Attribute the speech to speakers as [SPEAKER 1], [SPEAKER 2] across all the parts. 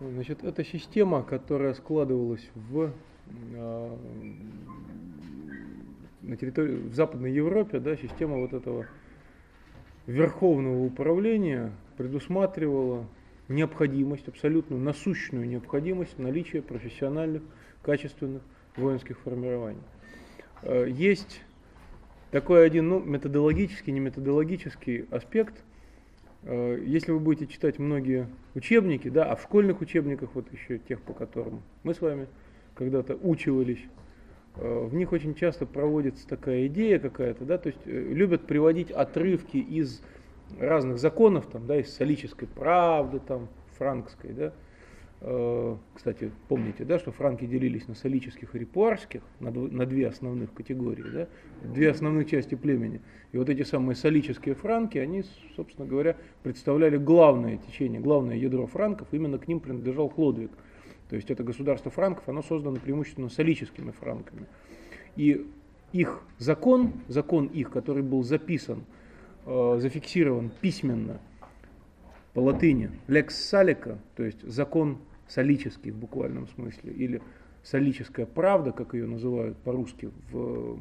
[SPEAKER 1] Значит, это система, которая складывалась в, э, на территории, в Западной Европе, да, система вот этого верховного управления предусматривала необходимость, абсолютную насущную необходимость наличия профессиональных, качественных воинских формирований. Э, есть такой один ну, методологический, не методологический аспект. Э, если вы будете читать многие учебники, да, а в школьных учебниках, вот еще тех, по которым мы с вами когда-то учивались, э, в них очень часто проводится такая идея какая-то, да, то есть любят приводить отрывки из разных законов, там, да, из солической правды, там, франкской, да, Э, кстати, помните, да, что франки делились на солических и репуарских, на, на две основных категории, да, две основных части племени. И вот эти самые солические франки, они, собственно говоря, представляли главное течение, главное ядро франков, именно к ним принадлежал Хлодвиг. То есть это государство франков, оно создано преимущественно солическими франками. И их закон, закон их, который был записан, э, зафиксирован письменно по латыни, lex salica, то есть закон солический в буквальном смысле, или солическая правда, как ее называют по-русски, в,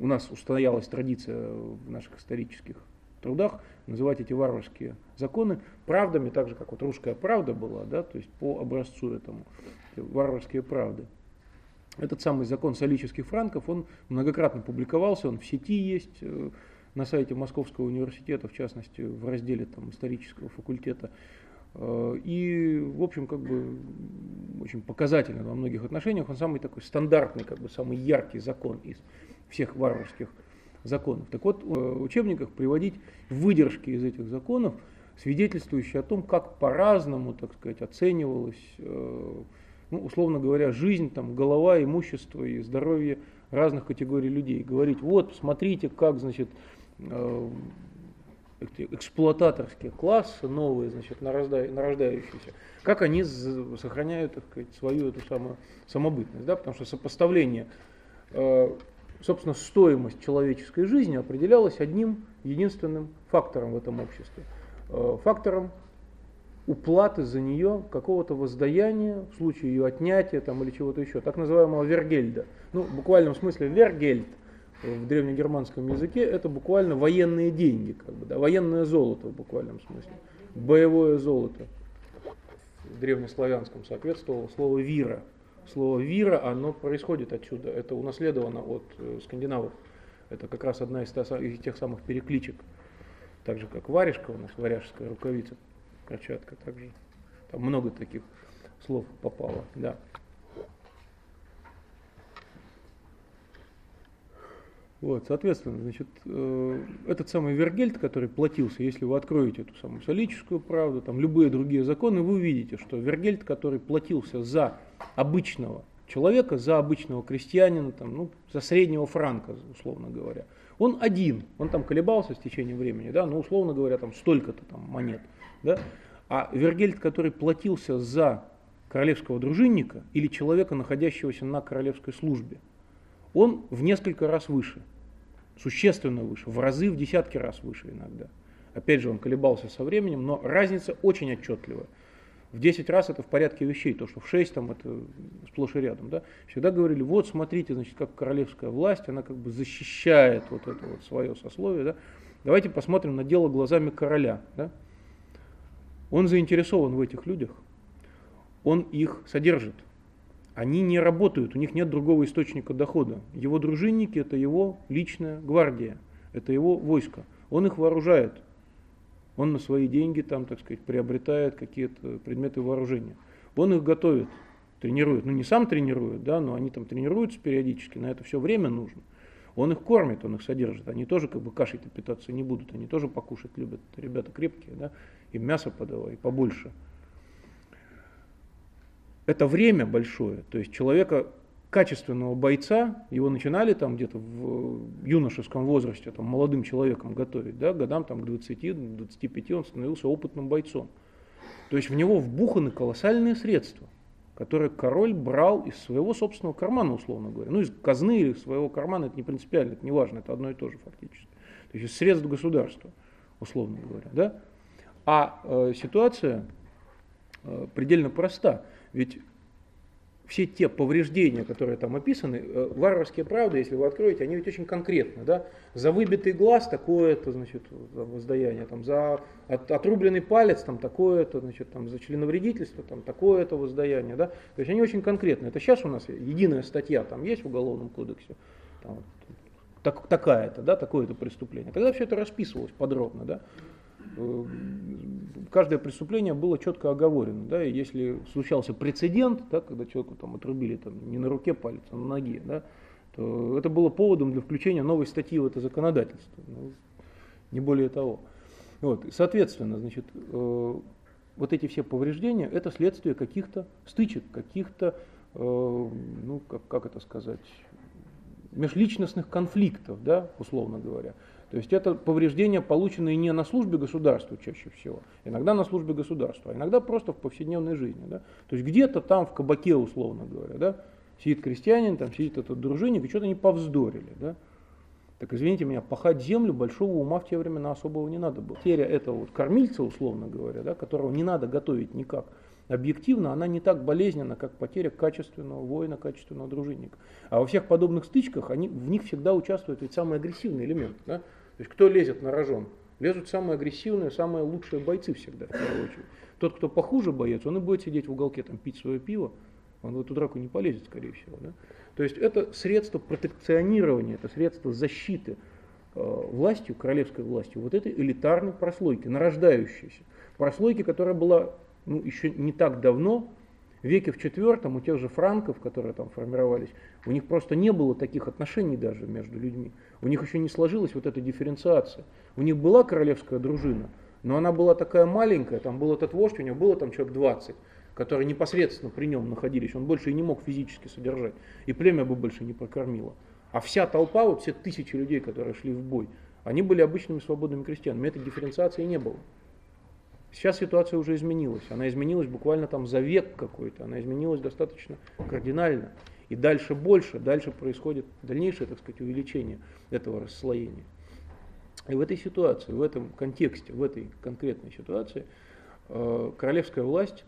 [SPEAKER 1] у нас устоялась традиция в наших исторических трудах называть эти варварские законы правдами, так же как вот русская правда была, да, то есть по образцу этому, варварские правды. Этот самый закон солических франков, он многократно публиковался, он в сети есть, э, на сайте Московского университета, в частности, в разделе там, исторического факультета. Э, и, в общем, как бы очень показательно во многих отношениях. Он самый такой стандартный, как бы самый яркий закон из всех варварских законов. Так вот, в учебниках приводить выдержки из этих законов, свидетельствующие о том, как по-разному, так сказать, оценивалась, э, ну, условно говоря, жизнь, там, голова, имущество и здоровье разных категорий людей. Говорить, вот, смотрите, как, значит, э, эксплуататорские классы новые, значит, нарождающиеся, как они сохраняют так сказать, свою эту самую самобытность, да, потому что сопоставление, э, собственно, стоимость человеческой жизни определялась одним единственным фактором в этом обществе, э, фактором уплаты за нее какого-то воздаяния, в случае ее отнятия там, или чего-то еще, так называемого вергельда. Ну, в буквальном смысле вергельд – в древнегерманском языке это буквально военные деньги, как бы, да, военное золото в буквальном смысле, боевое золото. В древнеславянском соответствовало слово вира. Слово вира, оно происходит отсюда, это унаследовано от э, скандинавов. Это как раз одна из, из тех самых перекличек. Так же, как варежка у нас, варяжская рукавица, перчатка также. Там много таких слов попало, да. Вот, соответственно, значит, э, этот самый Вергельд, который платился, если вы откроете эту самую солическую правду, там любые другие законы, вы увидите, что Вергельд, который платился за обычного человека, за обычного крестьянина, там, ну, за среднего франка, условно говоря, он один, он там колебался с течением времени, да, но условно говоря, там столько-то там монет, да, а Вергельд, который платился за королевского дружинника или человека, находящегося на королевской службе, он в несколько раз выше, существенно выше, в разы, в десятки раз выше иногда. Опять же, он колебался со временем, но разница очень отчетливая. В 10 раз это в порядке вещей, то, что в 6 там это сплошь и рядом. Да? Всегда говорили, вот смотрите, значит, как королевская власть, она как бы защищает вот это вот свое сословие. Да? Давайте посмотрим на дело глазами короля. Да? Он заинтересован в этих людях, он их содержит они не работают, у них нет другого источника дохода. Его дружинники – это его личная гвардия, это его войско. Он их вооружает. Он на свои деньги там, так сказать, приобретает какие-то предметы вооружения. Он их готовит, тренирует. Ну не сам тренирует, да, но они там тренируются периодически, на это все время нужно. Он их кормит, он их содержит. Они тоже как бы кашей-то питаться не будут, они тоже покушать любят. Ребята крепкие, да, им мясо подавай, побольше – это время большое. То есть человека, качественного бойца, его начинали там где-то в юношеском возрасте, там, молодым человеком готовить, да, годам там, к 20-25 он становился опытным бойцом. То есть в него вбуханы колоссальные средства, которые король брал из своего собственного кармана, условно говоря. Ну, из казны или своего кармана, это не принципиально, это не важно, это одно и то же фактически. То есть из средств государства, условно говоря. Да? А э, ситуация э, предельно проста. Ведь все те повреждения, которые там описаны, э, варварские правды, если вы откроете, они ведь очень конкретны. Да? За выбитый глаз такое-то, значит, воздаяние, там, за от, отрубленный палец там такое-то, значит, там, за членовредительство там такое-то воздаяние. Да? То есть они очень конкретны. Это сейчас у нас единая статья там есть в Уголовном кодексе, там, так, такая-то, да, такое-то преступление. Тогда все это расписывалось подробно. Да? Э, каждое преступление было четко оговорено. Да, и если случался прецедент, да, когда человеку там, отрубили там, не на руке палец, а на ноге, да, то это было поводом для включения новой статьи в это законодательство. Ну, не более того. Вот, соответственно, значит, э, вот эти все повреждения это следствие каких-то стычек, каких-то, э, ну, как, как это сказать, межличностных конфликтов, да, условно говоря. То есть это повреждения, полученные не на службе государства чаще всего, иногда на службе государства, а иногда просто в повседневной жизни. Да? То есть где-то там в кабаке, условно говоря, да, сидит крестьянин, там сидит этот дружинник, и что-то они повздорили. Да? Так извините меня, пахать землю большого ума в те времена особого не надо было. Потеря этого вот кормильца, условно говоря, да, которого не надо готовить никак, объективно она не так болезненна, как потеря качественного воина, качественного дружинника. А во всех подобных стычках они, в них всегда участвует ведь самый агрессивный элемент. Да? То есть кто лезет на рожон? Лезут самые агрессивные, самые лучшие бойцы всегда, в первую очередь. Тот, кто похуже боец, он и будет сидеть в уголке, там, пить свое пиво, он в эту драку не полезет, скорее всего. Да? То есть это средство протекционирования, это средство защиты э, властью, королевской властью, вот этой элитарной прослойки, нарождающейся. Прослойки, которая была ну, еще не так давно, веке в четвертом у тех же франков, которые там формировались, у них просто не было таких отношений даже между людьми. У них еще не сложилась вот эта дифференциация. У них была королевская дружина, но она была такая маленькая, там был этот вождь, у него было там человек 20, которые непосредственно при нем находились, он больше и не мог физически содержать, и племя бы больше не прокормило. А вся толпа, вот все тысячи людей, которые шли в бой, они были обычными свободными крестьянами, этой дифференциации не было. Сейчас ситуация уже изменилась. Она изменилась буквально там за век какой-то. Она изменилась достаточно кардинально. И дальше больше, дальше происходит дальнейшее, так сказать, увеличение этого расслоения. И в этой ситуации, в этом контексте, в этой конкретной ситуации, э, королевская власть,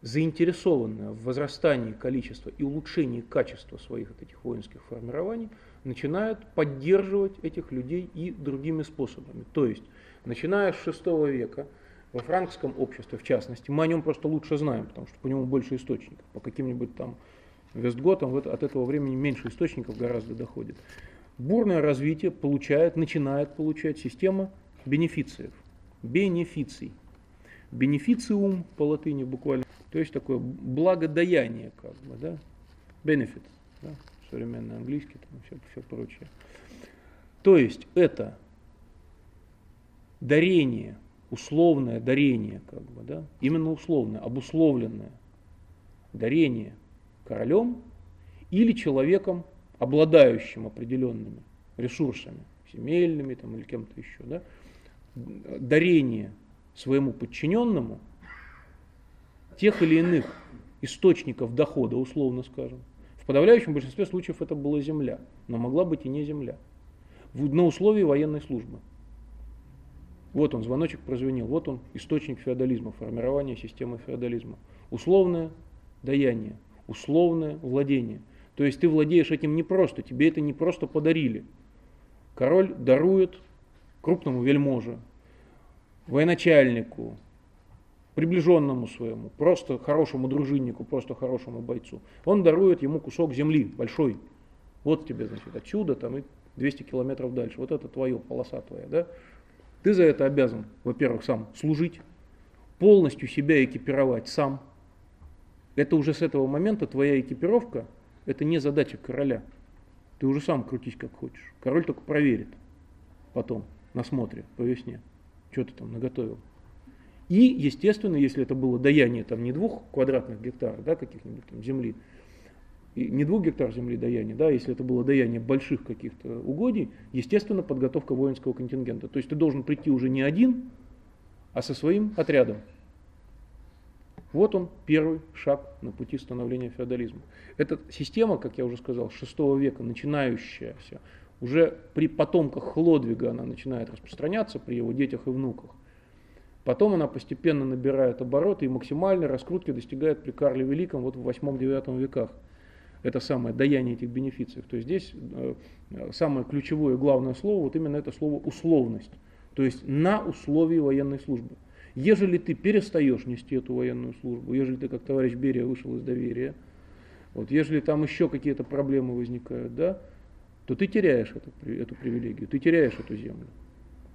[SPEAKER 1] заинтересованная в возрастании количества и улучшении качества своих этих воинских формирований, начинает поддерживать этих людей и другими способами. То есть, начиная с VI века, во франкском обществе, в частности, мы о нем просто лучше знаем, потому что по нему больше источников. По каким-нибудь там Вестготам от этого времени меньше источников гораздо доходит. Бурное развитие получает, начинает получать система бенефициев, бенефиций. Бенефициум по латыни буквально, то есть такое благодаяние, как бы, да, benefit, да, современный английский, там все, все прочее. То есть это дарение условное дарение, как бы, да, именно условное, обусловленное дарение королем или человеком, обладающим определенными ресурсами, земельными там, или кем-то еще, да, дарение своему подчиненному тех или иных источников дохода, условно скажем. В подавляющем большинстве случаев это была земля, но могла быть и не земля. На условии военной службы. Вот он, звоночек прозвенел, вот он, источник феодализма, формирование системы феодализма. Условное даяние, условное владение. То есть ты владеешь этим не просто, тебе это не просто подарили. Король дарует крупному вельможе, военачальнику, приближенному своему, просто хорошему дружиннику, просто хорошему бойцу. Он дарует ему кусок земли большой. Вот тебе, значит, отсюда там и 200 километров дальше. Вот это твое, полоса твоя, да? Ты за это обязан, во-первых, сам служить, полностью себя экипировать сам. Это уже с этого момента твоя экипировка, это не задача короля. Ты уже сам крутись как хочешь. Король только проверит потом на смотре по весне, что ты там наготовил. И, естественно, если это было даяние там не двух квадратных гектаров, да, каких-нибудь там земли, не двух гектар земли даяние, да, если это было даяние больших каких-то угодий, естественно, подготовка воинского контингента. То есть ты должен прийти уже не один, а со своим отрядом. Вот он, первый шаг на пути становления феодализма. Эта система, как я уже сказал, с 6 века, начинающаяся, уже при потомках Хлодвига она начинает распространяться, при его детях и внуках. Потом она постепенно набирает обороты и максимальной раскрутки достигает при Карле Великом вот в 8-9 веках. Это самое даяние этих бенефициев. То здесь э, самое ключевое, главное слово, вот именно это слово условность. То есть на условии военной службы. Ежели ты перестаешь нести эту военную службу, ежели ты, как товарищ Берия, вышел из доверия, вот, ежели там еще какие-то проблемы возникают, да, то ты теряешь эту, эту привилегию, ты теряешь эту землю,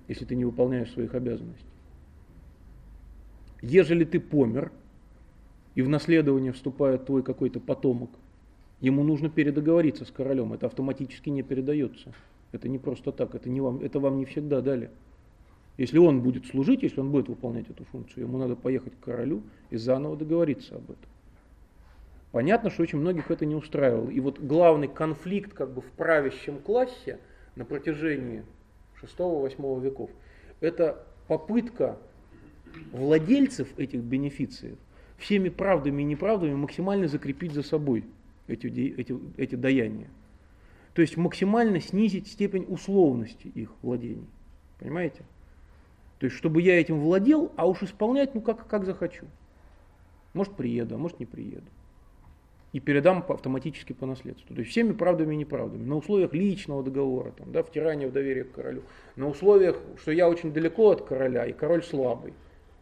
[SPEAKER 1] если ты не выполняешь своих обязанностей. Ежели ты помер, и в наследование вступает твой какой-то потомок, ему нужно передоговориться с королем, это автоматически не передается. Это не просто так, это, не вам, это вам не всегда дали. Если он будет служить, если он будет выполнять эту функцию, ему надо поехать к королю и заново договориться об этом. Понятно, что очень многих это не устраивало. И вот главный конфликт как бы в правящем классе на протяжении 6-8 веков, это попытка владельцев этих бенефициев всеми правдами и неправдами максимально закрепить за собой эти, эти, эти даяния. То есть максимально снизить степень условности их владений. Понимаете? То есть, чтобы я этим владел, а уж исполнять, ну как, как захочу. Может приеду, а может не приеду и передам автоматически по наследству. То есть всеми правдами и неправдами. На условиях личного договора, там, да, втирания в доверие к королю. На условиях, что я очень далеко от короля, и король слабый.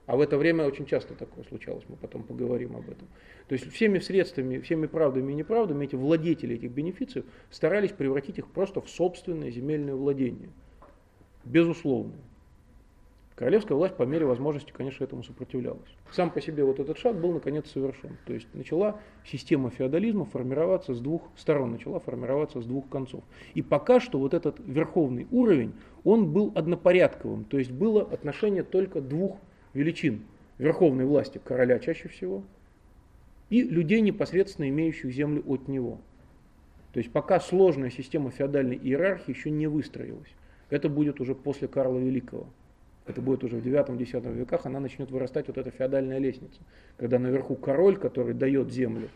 [SPEAKER 1] А в это время очень часто такое случалось, мы потом поговорим об этом. То есть всеми средствами, всеми правдами и неправдами эти владетели этих бенефициев старались превратить их просто в собственное земельное владение. Безусловное. Королевская власть по мере возможности, конечно, этому сопротивлялась. Сам по себе вот этот шаг был наконец совершен. То есть начала система феодализма формироваться с двух сторон, начала формироваться с двух концов. И пока что вот этот верховный уровень, он был однопорядковым. То есть было отношение только двух величин. Верховной власти короля чаще всего и людей, непосредственно имеющих землю от него. То есть пока сложная система феодальной иерархии еще не выстроилась. Это будет уже после Карла Великого это будет уже в 9-10 веках, она начнет вырастать вот эта феодальная лестница, когда наверху король, который дает землю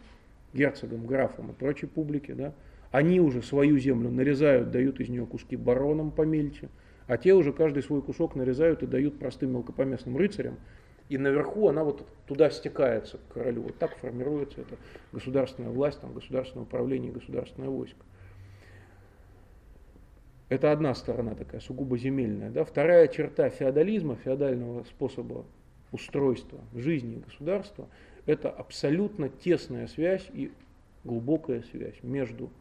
[SPEAKER 1] герцогам, графам и прочей публике, да, они уже свою землю нарезают, дают из нее куски баронам помельче, а те уже каждый свой кусок нарезают и дают простым мелкопоместным рыцарям, и наверху она вот туда стекается к королю. Вот так формируется эта государственная власть, там, государственное управление, государственное войско. Это одна сторона такая, сугубо земельная. Да? Вторая черта феодализма, феодального способа устройства жизни государства, это абсолютно тесная связь и глубокая связь между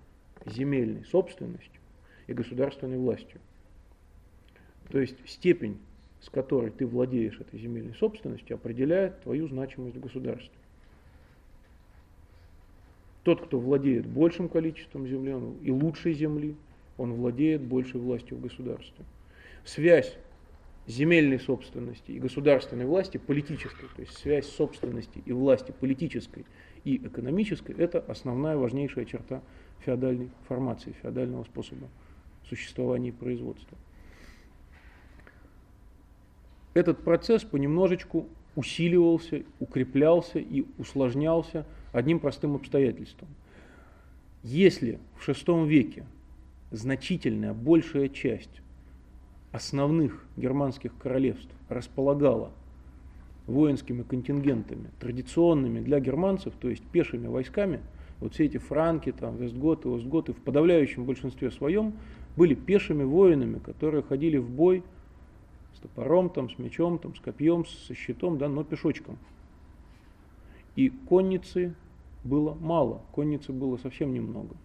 [SPEAKER 1] земельной собственностью и государственной властью. То есть степень, с которой ты владеешь этой земельной собственностью, определяет твою значимость в государстве. Тот, кто владеет большим количеством земли и лучшей земли, он владеет большей властью в государстве. Связь земельной собственности и государственной власти политической, то есть связь собственности и власти политической и экономической, это основная важнейшая черта феодальной формации, феодального способа существования и производства. Этот процесс понемножечку усиливался, укреплялся и усложнялся одним простым обстоятельством. Если в VI веке значительная, большая часть основных германских королевств располагала воинскими контингентами, традиционными для германцев, то есть пешими войсками, вот все эти франки, там, вестготы, остготы в подавляющем большинстве своем были пешими воинами, которые ходили в бой с топором, там, с мечом, там, с копьем, со щитом, да, но пешочком. И конницы было мало, конницы было совсем немного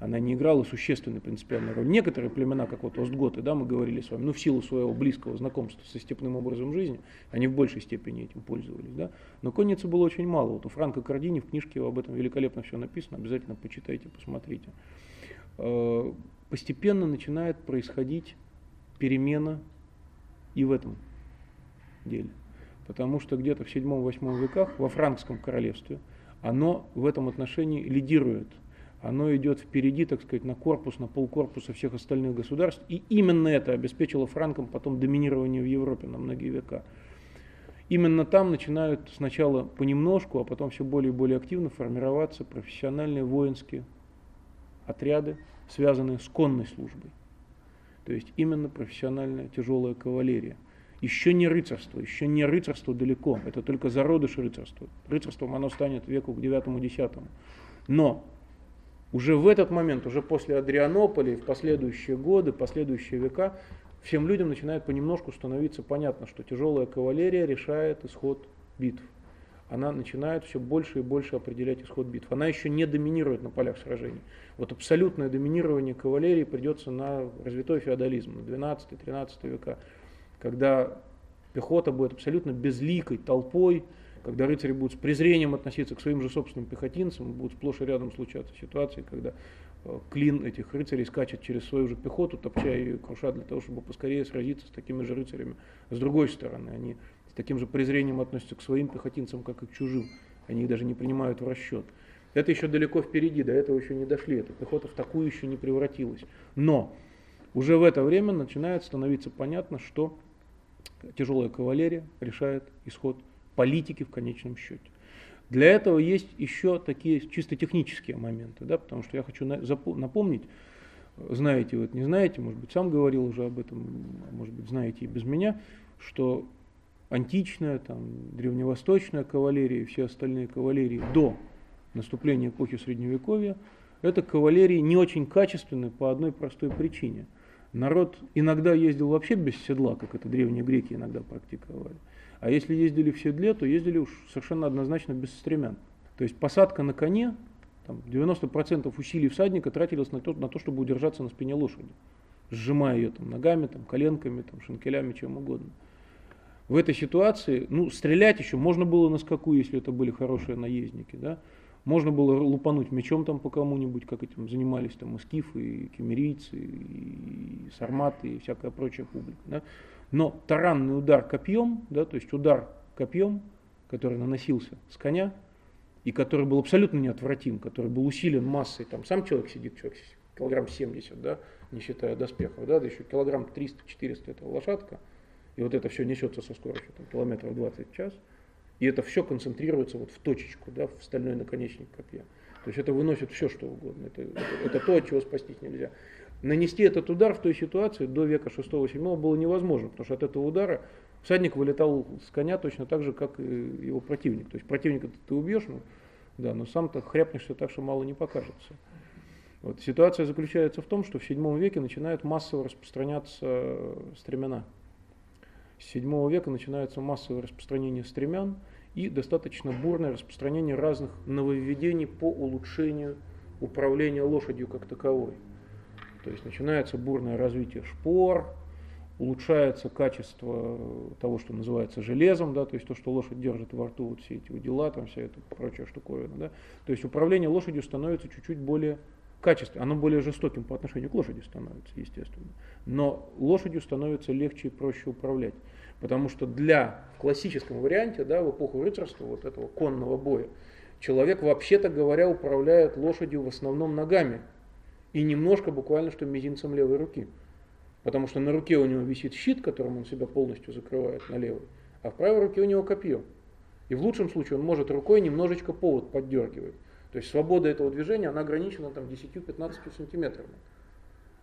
[SPEAKER 1] она не играла существенной принципиальной роли. Некоторые племена, как вот Остготы, да, мы говорили с вами, ну в силу своего близкого знакомства со степным образом жизни, они в большей степени этим пользовались. Да? Но конницы было очень мало. Вот у Франка Кардини в книжке об этом великолепно все написано, обязательно почитайте, посмотрите. Э, постепенно начинает происходить перемена и в этом деле. Потому что где-то в 7-8 веках во франкском королевстве оно в этом отношении лидирует оно идет впереди, так сказать, на корпус, на полкорпуса всех остальных государств. И именно это обеспечило франкам потом доминирование в Европе на многие века. Именно там начинают сначала понемножку, а потом все более и более активно формироваться профессиональные воинские отряды, связанные с конной службой. То есть именно профессиональная тяжелая кавалерия. еще не рыцарство, еще не рыцарство далеко, это только зародыш рыцарства. Рыцарством оно станет веку к девятому-десятому. Но уже в этот момент, уже после Адрианополя в последующие годы, последующие века, всем людям начинает понемножку становиться понятно, что тяжелая кавалерия решает исход битв. Она начинает все больше и больше определять исход битв. Она еще не доминирует на полях сражений. Вот абсолютное доминирование кавалерии придется на развитой феодализм, на 12-13 века, когда пехота будет абсолютно безликой толпой, когда рыцари будут с презрением относиться к своим же собственным пехотинцам, будут сплошь и рядом случаться ситуации, когда э, клин этих рыцарей скачет через свою же пехоту, топча и круша для того, чтобы поскорее сразиться с такими же рыцарями. С другой стороны, они таким же презрением относятся к своим пехотинцам, как и к чужим. Они их даже не принимают в расчет. Это еще далеко впереди, до этого еще не дошли. Эта пехота в такую еще не превратилась. Но уже в это время начинает становиться понятно, что тяжелая кавалерия решает исход политики в конечном счете. Для этого есть еще такие чисто технические моменты, да, потому что я хочу напомнить, знаете вы это, не знаете, может быть, сам говорил уже об этом, может быть, знаете и без меня, что античная, там, древневосточная кавалерия и все остальные кавалерии до наступления эпохи Средневековья, это кавалерии не очень качественные по одной простой причине. Народ иногда ездил вообще без седла, как это древние греки иногда практиковали. А если ездили в седле, то ездили уж совершенно однозначно без стремян. То есть посадка на коне, там, 90% усилий всадника тратилось на то, на то, чтобы удержаться на спине лошади, сжимая ее там, ногами, там, коленками, там, шинкелями, чем угодно. В этой ситуации, ну, стрелять еще можно было на скаку, если это были хорошие наездники, да, можно было лупануть мечом там по кому-нибудь, как этим занимались там и скифы, и кемерийцы, и сарматы, и всякая прочая публика. Да. Но таранный удар копьем, да, то есть удар копьем, который наносился с коня, и который был абсолютно неотвратим, который был усилен массой, там сам человек сидит, человек килограмм 70, да, не считая доспехов, да, да еще килограмм 300-400 это лошадка, и вот это все несется со скоростью там, километров 20 в час, и это все концентрируется вот в точечку, да, в стальной наконечник копья. То есть это выносит все, что угодно. Это, это, то, от чего спастись нельзя нанести этот удар в той ситуации до века 6-7 было невозможно, потому что от этого удара всадник вылетал с коня точно так же, как и его противник. То есть противника ты убьешь, ну, да, но сам-то хряпнешься так, что мало не покажется. Вот. Ситуация заключается в том, что в 7 веке начинают массово распространяться стремена. С 7 века начинается массовое распространение стремян и достаточно бурное распространение разных нововведений по улучшению управления лошадью как таковой. То есть начинается бурное развитие шпор, улучшается качество того, что называется железом, да, то есть то, что лошадь держит во рту, вот все эти дела, там вся эта прочая штуковина. Да. То есть управление лошадью становится чуть-чуть более качественным, оно более жестоким по отношению к лошади становится, естественно. Но лошадью становится легче и проще управлять. Потому что для классическом варианте, да, в эпоху рыцарства, вот этого конного боя, человек, вообще-то говоря, управляет лошадью в основном ногами, и немножко буквально что мизинцем левой руки. Потому что на руке у него висит щит, которым он себя полностью закрывает на левой, а в правой руке у него копье. И в лучшем случае он может рукой немножечко повод поддергивать. То есть свобода этого движения, она ограничена там 10-15 сантиметрами.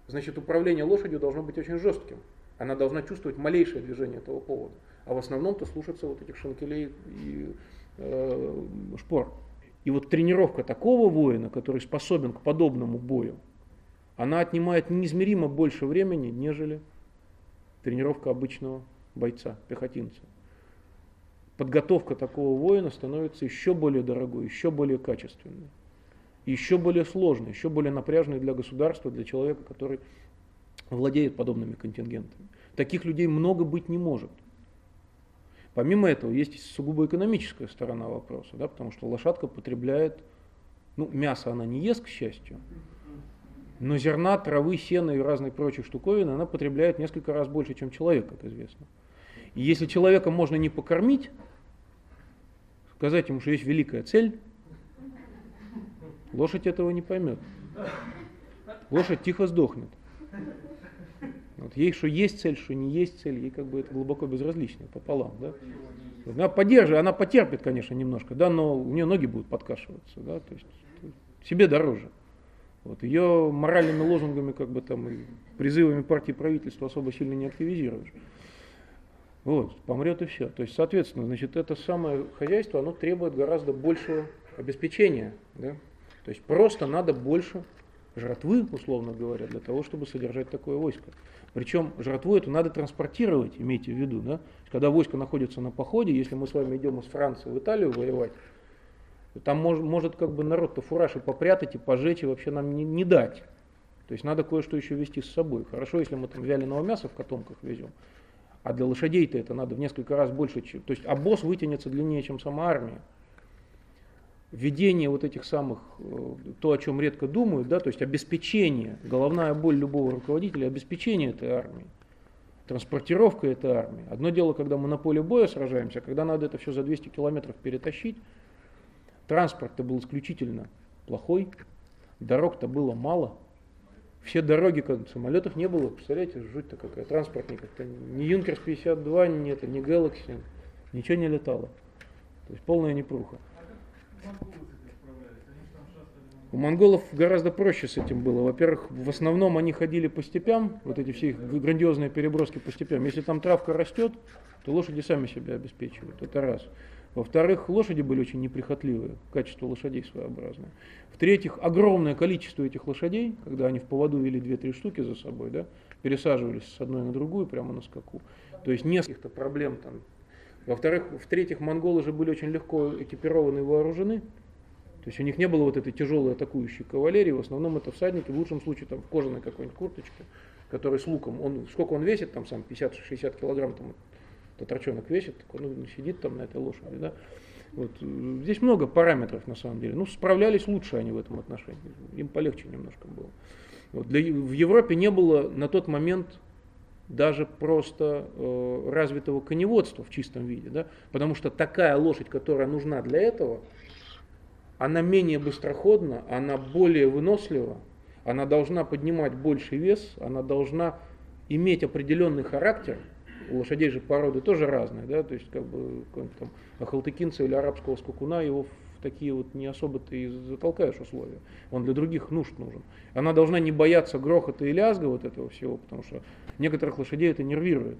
[SPEAKER 1] Значит, управление лошадью должно быть очень жестким. Она должна чувствовать малейшее движение этого повода. А в основном-то слушаться вот этих шанкелей и э, шпор. И вот тренировка такого воина, который способен к подобному бою, она отнимает неизмеримо больше времени, нежели тренировка обычного бойца, пехотинца. Подготовка такого воина становится еще более дорогой, еще более качественной, еще более сложной, еще более напряженной для государства, для человека, который владеет подобными контингентами. Таких людей много быть не может. Помимо этого, есть сугубо экономическая сторона вопроса, да, потому что лошадка потребляет, ну, мясо она не ест, к счастью, но зерна, травы, сена и разной прочей штуковины она потребляет несколько раз больше, чем человек, как известно. И если человека можно не покормить, сказать ему, что есть великая цель, лошадь этого не поймет. Лошадь тихо сдохнет. Вот ей что есть цель, что не есть цель, ей как бы это глубоко безразлично, пополам. Да? Она поддержит, она потерпит, конечно, немножко, да, но у нее ноги будут подкашиваться, да, то есть себе дороже. Вот, ее моральными лозунгами, как бы там, и призывами партии правительства особо сильно не активизируешь. Вот, помрет и все. То есть, соответственно, значит, это самое хозяйство, оно требует гораздо большего обеспечения. Да? То есть просто надо больше жратвы, условно говоря, для того, чтобы содержать такое войско. Причем жратву эту надо транспортировать, имейте в виду. Да? Когда войско находится на походе, если мы с вами идем из Франции в Италию воевать, там может, может как бы народ-то фуражи попрятать и пожечь, и вообще нам не, не дать. То есть надо кое-что еще вести с собой. Хорошо, если мы там вяленого мяса в котомках везем, а для лошадей-то это надо в несколько раз больше. Чем, то есть обоз вытянется длиннее, чем сама армия. Введение вот этих самых, э, то, о чем редко думают, да, то есть обеспечение, головная боль любого руководителя, обеспечение этой армии, транспортировка этой армии. Одно дело, когда мы на поле боя сражаемся, а когда надо это все за 200 километров перетащить, транспорт-то был исключительно плохой, дорог-то было мало, все дороги, как самолетов не было, представляете, жуть-то какая, транспортник, как-то ни Юнкерс 52, ни это, ни Galaxy, ничего не летало. То есть полная непруха. У монголов гораздо проще с этим было. Во-первых, в основном они ходили по степям, вот эти все их грандиозные переброски по степям. Если там травка растет, то лошади сами себя обеспечивают. Это раз. Во-вторых, лошади были очень неприхотливые, качество лошадей своеобразное. В-третьих, огромное количество этих лошадей, когда они в поводу вели 2-3 штуки за собой, да, пересаживались с одной на другую прямо на скаку. То есть несколько проблем там. Во-вторых, в-третьих, монголы же были очень легко экипированы и вооружены. То есть у них не было вот этой тяжелой атакующей кавалерии, в основном это всадники, в лучшем случае там в кожаной какой-нибудь курточке, который с луком, он, сколько он весит, там сам 50-60 килограмм, там татрачонок весит, он ну, сидит там на этой лошади, да. Вот. Здесь много параметров на самом деле. Ну, справлялись лучше они в этом отношении. Им полегче немножко было. Вот. Для, в Европе не было на тот момент даже просто э, развитого коневодства в чистом виде, да? потому что такая лошадь, которая нужна для этого, она менее быстроходна, она более вынослива, она должна поднимать больший вес, она должна иметь определенный характер, у лошадей же породы тоже разные, да, то есть как бы там ахалтыкинца или арабского скакуна его в такие вот не особо ты затолкаешь условия. Он для других нужд нужен. Она должна не бояться грохота и лязга вот этого всего, потому что некоторых лошадей это нервирует.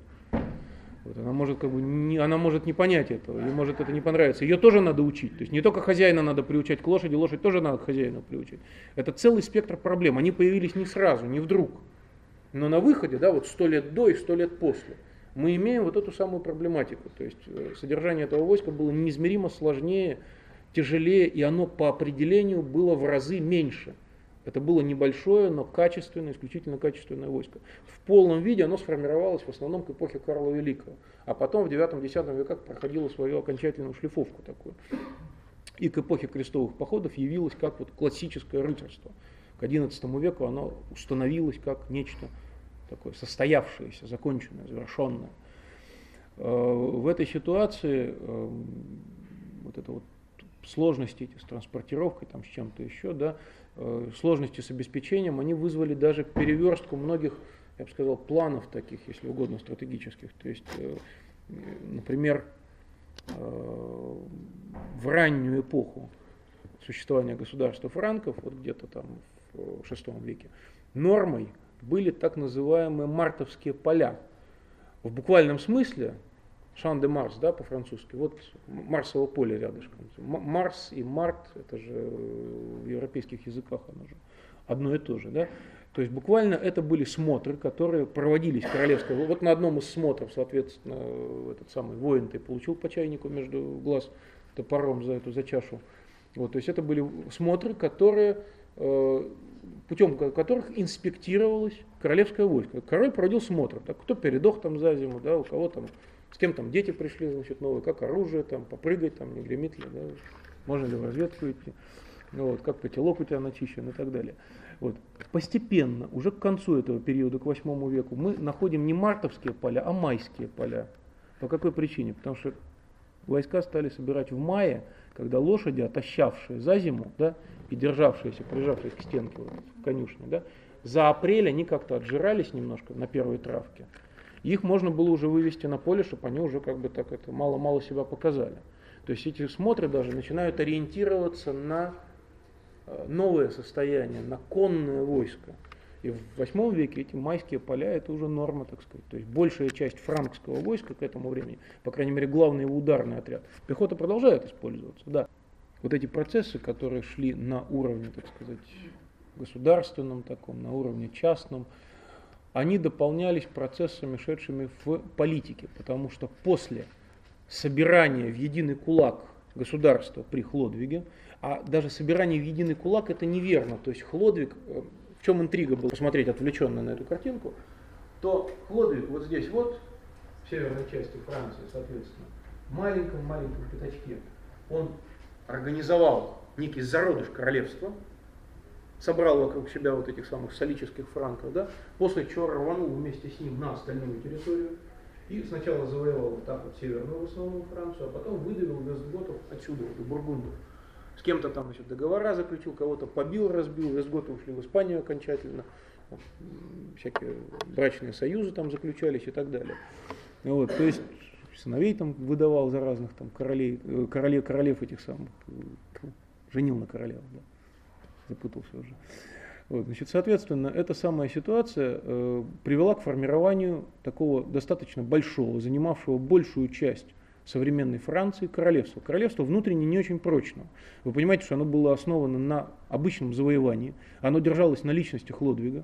[SPEAKER 1] Вот, она может как бы не, она может не понять этого, ей может это не понравиться. Ее тоже надо учить. То есть не только хозяина надо приучать к лошади, лошадь тоже надо к хозяину приучить. Это целый спектр проблем. Они появились не сразу, не вдруг. Но на выходе, да, вот сто лет до и сто лет после мы имеем вот эту самую проблематику. То есть э, содержание этого войска было неизмеримо сложнее, тяжелее, и оно по определению было в разы меньше. Это было небольшое, но качественное, исключительно качественное войско. В полном виде оно сформировалось в основном к эпохе Карла Великого, а потом в 9-10 веках проходило свою окончательную шлифовку такую. И к эпохе крестовых походов явилось как вот классическое рыцарство. К XI веку оно установилось как нечто такое состоявшееся, законченное, завершенное. Э, в этой ситуации э, вот это вот сложности с транспортировкой, там, с чем-то еще, да, э, сложности с обеспечением, они вызвали даже переверстку многих, я бы сказал, планов таких, если угодно, стратегических. То есть, например, в раннюю эпоху существования государства франков, вот где-то там в VI веке, нормой были так называемые мартовские поля. В буквальном смысле, Шан де Марс, да, по-французски, вот Марсово поле рядышком. Марс и Март, это же в европейских языках оно же одно и то же, да. То есть буквально это были смотры, которые проводились королевской. Вот на одном из смотров, соответственно, этот самый воин ты получил по чайнику между глаз топором за эту за чашу. Вот, то есть это были смотры, которые э, путем которых инспектировалось королевское войско. Король проводил смотр, так, кто передох там за зиму, да, у кого там, с кем там дети пришли, значит, новые, как оружие, там, попрыгать, там, не гремит ли, да, можно ли в разведку идти, ну, вот, как котелок у тебя начищен и так далее. Вот. Постепенно, уже к концу этого периода, к восьмому веку, мы находим не мартовские поля, а майские поля. По какой причине? Потому что войска стали собирать в мае, когда лошади, отощавшие за зиму, да, и державшиеся, прижавшиеся к стенке вот, в да, за апрель они как-то отжирались немножко на первой травке. Их можно было уже вывести на поле, чтобы они уже как бы так это мало-мало себя показали. То есть эти смотры даже начинают ориентироваться на э, новое состояние, на конное войско. И в восьмом веке эти майские поля это уже норма, так сказать. То есть большая часть франкского войска к этому времени, по крайней мере главный его ударный отряд, пехота продолжает использоваться, да. Вот эти процессы, которые шли на уровне, так сказать, государственном таком, на уровне частном, они дополнялись процессами, шедшими в политике, потому что после собирания в единый кулак государства при Хлодвиге, а даже собирание в единый кулак это неверно, то есть Хлодвиг, э, в чем интрига была, посмотреть отвлеченно на эту картинку, то Хлодвиг вот здесь вот, в северной части Франции, соответственно, маленьком-маленьком пятачке, он организовал некий зародыш королевства, собрал вокруг себя вот этих самых солических франков, да, после чего рванул вместе с ним на остальную территорию, и сначала завоевал вот так вот северную в основном Францию, а потом выдавил Вестготов отсюда, вот, Бургунду. С кем-то там значит, договора заключил, кого-то побил, разбил, Вестготы ушли в Испанию окончательно, всякие брачные союзы там заключались и так далее. Вот, то есть сыновей там выдавал за разных там королей, э, королев, королев этих самых, э, женил на королев, да. запутался уже. Вот, значит, соответственно, эта самая ситуация э, привела к формированию такого достаточно большого, занимавшего большую часть современной Франции королевства. Королевство внутренне не очень прочного. Вы понимаете, что оно было основано на обычном завоевании, оно держалось на личности Хлодвига,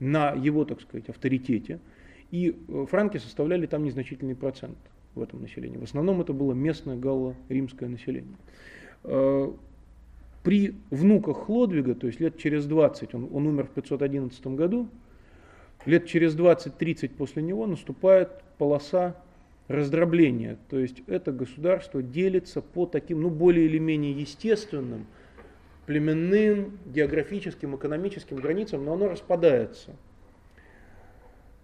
[SPEAKER 1] на его, так сказать, авторитете, и э, франки составляли там незначительный процент в этом населении. В основном это было местное галло-римское население. Э, при внуках Хлодвига, то есть лет через 20, он, он умер в 511 году, лет через 20-30 после него наступает полоса раздробления. То есть это государство делится по таким, ну, более или менее естественным, племенным, географическим, экономическим границам, но оно распадается.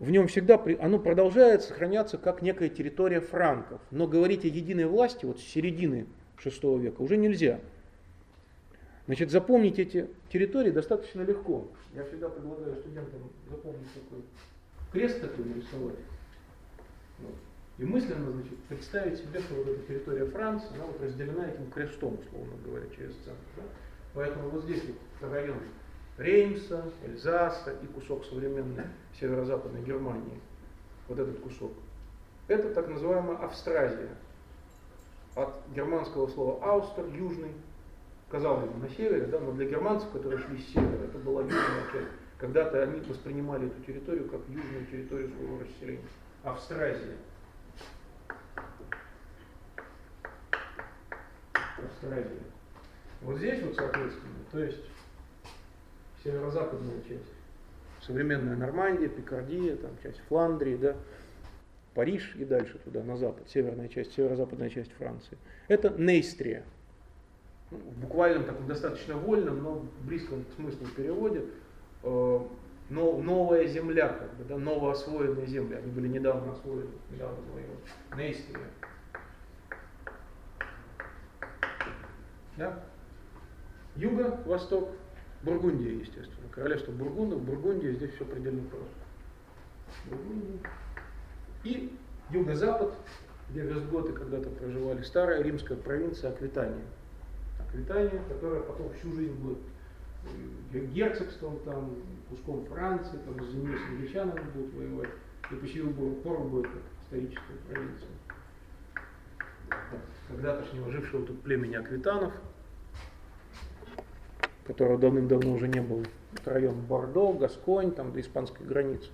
[SPEAKER 1] В нем всегда, оно продолжает сохраняться как некая территория франков. Но говорить о единой власти вот с середины VI века уже нельзя. Значит, запомнить эти территории достаточно легко. Я всегда предлагаю студентам запомнить такой крест такой нарисовать. Вот. И мысленно, значит, представить себе, что вот эта территория Франции, она вот разделена этим крестом, условно говоря, через центр. Да? Поэтому вот здесь вот район Реймса, Эльзаса и кусок современной северо-западной Германии. Вот этот кусок. Это так называемая Австразия. От германского слова «аустер» – южный, казалось бы, на севере, да, но для германцев, которые шли с севера, это была южная часть. Когда-то они воспринимали эту территорию как южную территорию своего расселения. Австразия. Австразия. Вот здесь вот, соответственно, то есть северо-западная часть. Современная Нормандия, Пикардия, там часть Фландрии, да, Париж и дальше туда, на запад, северная часть, северо-западная часть Франции. Это Нейстрия, ну, в буквальном таком достаточно вольном, но близком смысле переводе, э, но, новая земля, как бы, да, новоосвоенные земли. Они были недавно освоены, недавно завоеваны. Нейстрия. Да? Юго, восток, Бургундия, естественно. Королевство Бургундов, Бургундия, здесь все предельно просто. И юго-запад, где вестготы когда-то проживали, старая римская провинция Аквитания. Аквитания, которая потом всю жизнь будет герцогством, там, куском Франции, там, с с англичанами будут воевать, и по сию пору будет как историческая провинция. Когда-то жившего тут племени Аквитанов, которого давным-давно уже не было, район Бордо, Гасконь, там до испанской границы.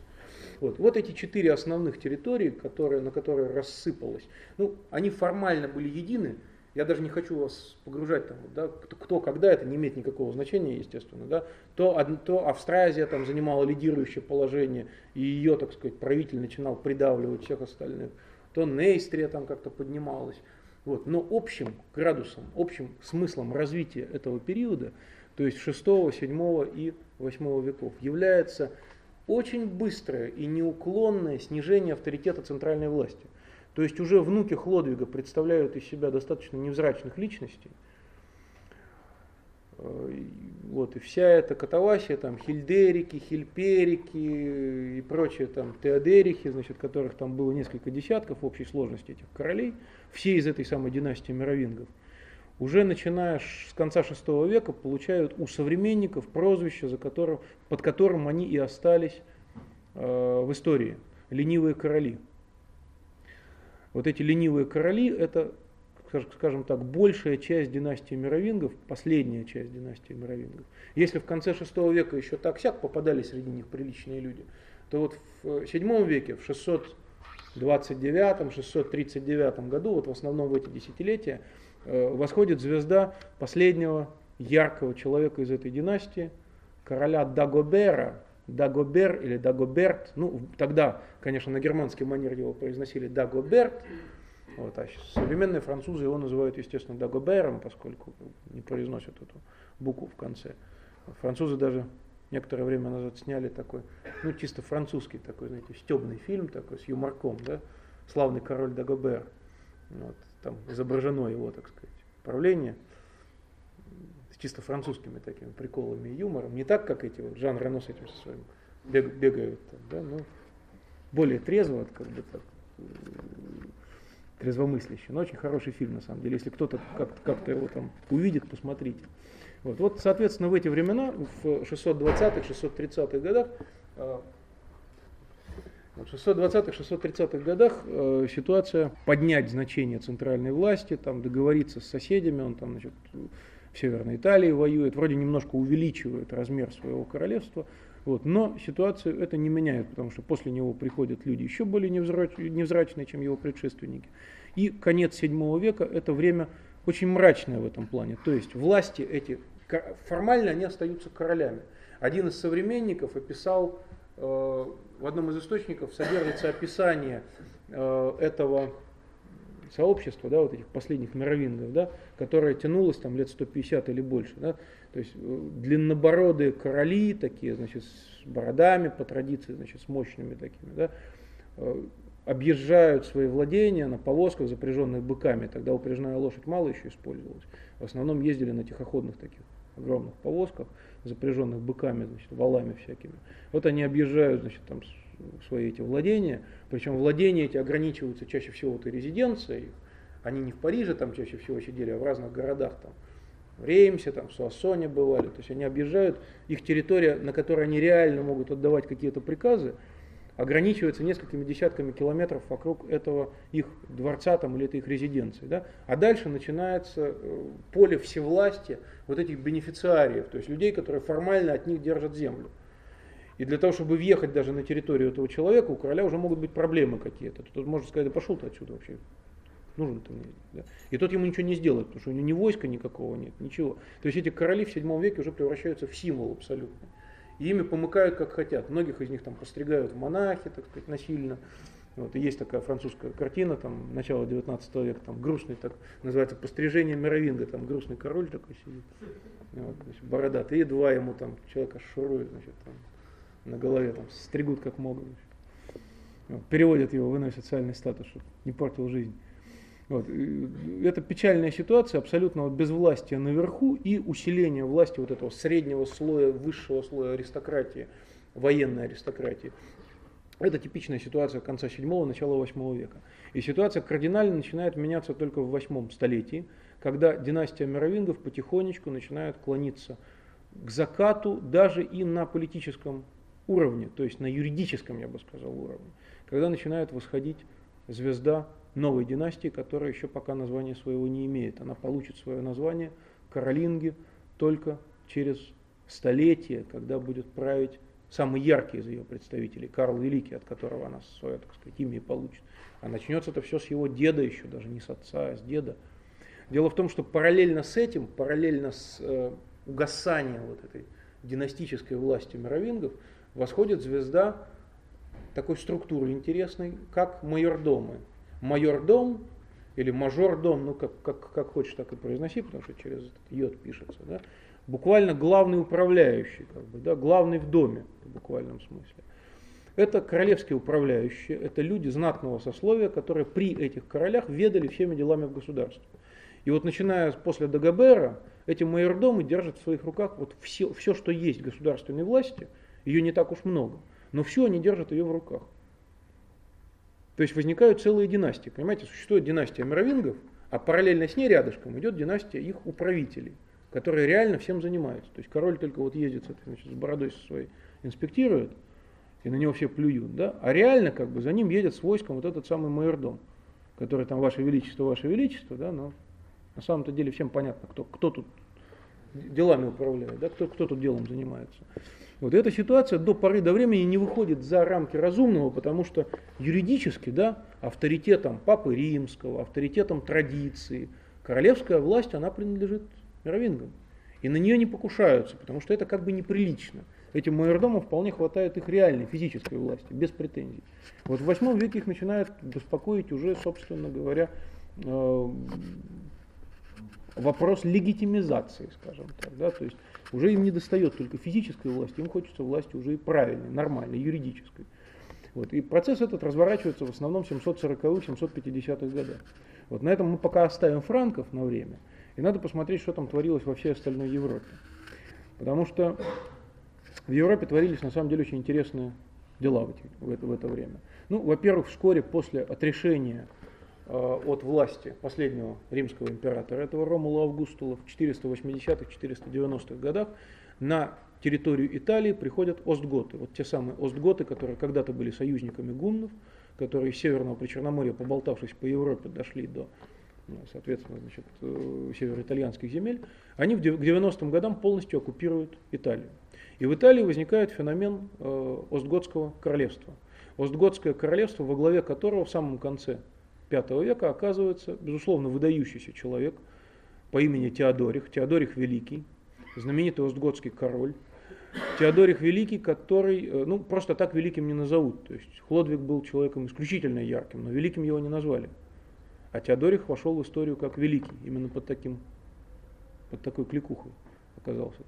[SPEAKER 1] Вот. вот эти четыре основных территории, которые, на которые рассыпалось, ну, они формально были едины, я даже не хочу вас погружать там, да, кто, кто когда, это не имеет никакого значения, естественно, да, то, то Австразия там занимала лидирующее положение, и ее, так сказать, правитель начинал придавливать всех остальных, то Нейстрия там как-то поднималась. Вот. Но общим градусом, общим смыслом развития этого периода, то есть 6, 7 и 8 веков, является очень быстрое и неуклонное снижение авторитета центральной власти. То есть уже внуки Хлодвига представляют из себя достаточно невзрачных личностей. Э, вот, и вся эта катавасия, там, Хильдерики, Хильперики и прочие там Теодерихи, значит, которых там было несколько десятков в общей сложности этих королей, все из этой самой династии мировингов, уже начиная с конца VI века получают у современников прозвище, за которым, под которым они и остались э, в истории. Ленивые короли. Вот эти ленивые короли – это, скажем так, большая часть династии мировингов, последняя часть династии мировингов. Если в конце VI века еще так-сяк попадались среди них приличные люди, то вот в VII веке, в 629-639 году, вот в основном в эти десятилетия, Э, восходит звезда последнего яркого человека из этой династии, короля Дагобера, Дагобер или Дагоберт, ну тогда, конечно, на германский манер его произносили Дагоберт, вот, а современные французы его называют, естественно, Дагобером, поскольку не произносят эту букву в конце. Французы даже некоторое время назад сняли такой, ну чисто французский такой, знаете, стебный фильм такой с юморком, да, «Славный король Дагобер». Вот там изображено его, так сказать, правление с чисто французскими такими приколами и юмором. Не так, как эти вот Жан Рено с этим со своим бег, бегают, там, да, но более трезво, как бы так, трезвомыслящий. Но очень хороший фильм, на самом деле. Если кто-то как-то, как его там увидит, посмотрите. Вот, вот, соответственно, в эти времена, в 620-х, 630-х годах, а, в 620-630-х годах э, ситуация поднять значение центральной власти, там, договориться с соседями, он там значит, в Северной Италии воюет, вроде немножко увеличивает размер своего королевства, вот, но ситуацию это не меняет, потому что после него приходят люди еще более невзрачные, чем его предшественники. И конец 7 века это время очень мрачное в этом плане. То есть власти эти, формально они остаются королями. Один из современников описал Э, в одном из источников содержится описание э, этого сообщества, да, вот этих последних мировингов, да, которое тянулось там лет 150 или больше. Да, то есть э, длиннобородые короли, такие, значит, с бородами по традиции, значит, с мощными такими, да, объезжают свои владения на повозках, запряженных быками. Тогда упряжная лошадь мало еще использовалась. В основном ездили на тихоходных таких огромных повозках, запряженных быками, значит, валами всякими. Вот они объезжают, значит, там свои эти владения, причем владения эти ограничиваются чаще всего и резиденцией, они не в Париже там чаще всего сидели, а в разных городах там, в Реймсе, там, в Суассоне бывали, то есть они объезжают, их территория, на которой они реально могут отдавать какие-то приказы, ограничивается несколькими десятками километров вокруг этого их дворца там, или этой их резиденции. Да? А дальше начинается э, поле всевластия вот этих бенефициариев, то есть людей, которые формально от них держат землю. И для того, чтобы въехать даже на территорию этого человека, у короля уже могут быть проблемы какие-то. Тут можно сказать, да пошел ты отсюда вообще, нужен ты мне. Да? И тот ему ничего не сделает, потому что у него ни войска никакого нет, ничего. То есть эти короли в 7 веке уже превращаются в символ абсолютно ими помыкают как хотят. Многих из них там постригают в монахи, так сказать, насильно. Вот, и есть такая французская картина, там, начала 19 века, там, грустный, так, называется «Пострижение Мировинга», там, грустный король такой сидит, вот, значит, бородатый, и два ему там человека шуруют, значит, там, на голове, там, стригут как могут. Вот, переводят его, выносят социальный статус, чтобы не портил жизнь. Вот. Это печальная ситуация абсолютного безвластия наверху и усиления власти вот этого среднего слоя, высшего слоя аристократии, военной аристократии. Это типичная ситуация конца 7-го, начала 8 века. И ситуация кардинально начинает меняться только в 8 столетии, когда династия мировингов потихонечку начинает клониться к закату даже и на политическом уровне, то есть на юридическом, я бы сказал, уровне, когда начинает восходить звезда новой династии, которая еще пока названия своего не имеет. Она получит свое название Каролинги только через столетие, когда будет править самый яркий из ее представителей, Карл Великий, от которого она свое, так сказать, имя и получит. А начнется это все с его деда еще, даже не с отца, а с деда. Дело в том, что параллельно с этим, параллельно с э, угасанием вот этой династической власти мировингов, восходит звезда такой структуры интересной, как майордомы майордом или мажордом, ну как, как, как хочешь, так и произноси, потому что через этот йод пишется, да, буквально главный управляющий, как бы, да, главный в доме в буквальном смысле. Это королевские управляющие, это люди знатного сословия, которые при этих королях ведали всеми делами в государстве. И вот начиная после Дагобера, эти майордомы держат в своих руках вот все, все, что есть государственной власти, ее не так уж много, но все они держат ее в руках. То есть возникают целые династии. Понимаете, существует династия мировингов, А параллельно с ней рядышком идет династия их управителей, которые реально всем занимаются. То есть король только вот ездит значит, с бородой своей, инспектирует, и на него все плюют, да? а реально как бы за ним едет с войском вот этот самый майордом, который там Ваше Величество, Ваше Величество, да, но на самом-то деле всем понятно, кто, кто тут делами управляет, да, кто, кто тут делом занимается. Вот эта ситуация до поры до времени не выходит за рамки разумного, потому что юридически, да, авторитетом Папы Римского, авторитетом традиции, королевская власть, она принадлежит мировингам. И на нее не покушаются, потому что это как бы неприлично. Этим майордомам вполне хватает их реальной физической власти, без претензий. Вот в восьмом веке их начинает беспокоить уже, собственно говоря, э, вопрос легитимизации, скажем так. Да? То есть уже им не достает только физической власти, им хочется власти уже и правильной, нормальной, юридической. Вот. И процесс этот разворачивается в основном в 740-750-х годах. Вот на этом мы пока оставим франков на время, и надо посмотреть, что там творилось во всей остальной Европе. Потому что в Европе творились на самом деле очень интересные дела в, это, в это время. Ну, во-первых, вскоре после отрешения от власти последнего римского императора, этого Ромула Августула, в 480-490-х годах на территорию Италии приходят остготы. Вот те самые остготы, которые когда-то были союзниками гуннов, которые из Северного Причерноморья, поболтавшись по Европе, дошли до ну, соответственно, значит, э, североитальянских земель, они к 90-м годам полностью оккупируют Италию. И в Италии возникает феномен э, Остготского королевства. Остготское королевство, во главе которого в самом конце V века оказывается, безусловно, выдающийся человек по имени Теодорих, Теодорих Великий, знаменитый Остготский король. Теодорих Великий, который, э, ну, просто так великим не назовут. То есть Хлодвиг был человеком исключительно ярким, но великим его не назвали. А Теодорих вошел в историю как великий, именно под таким, под такой кликухой оказался.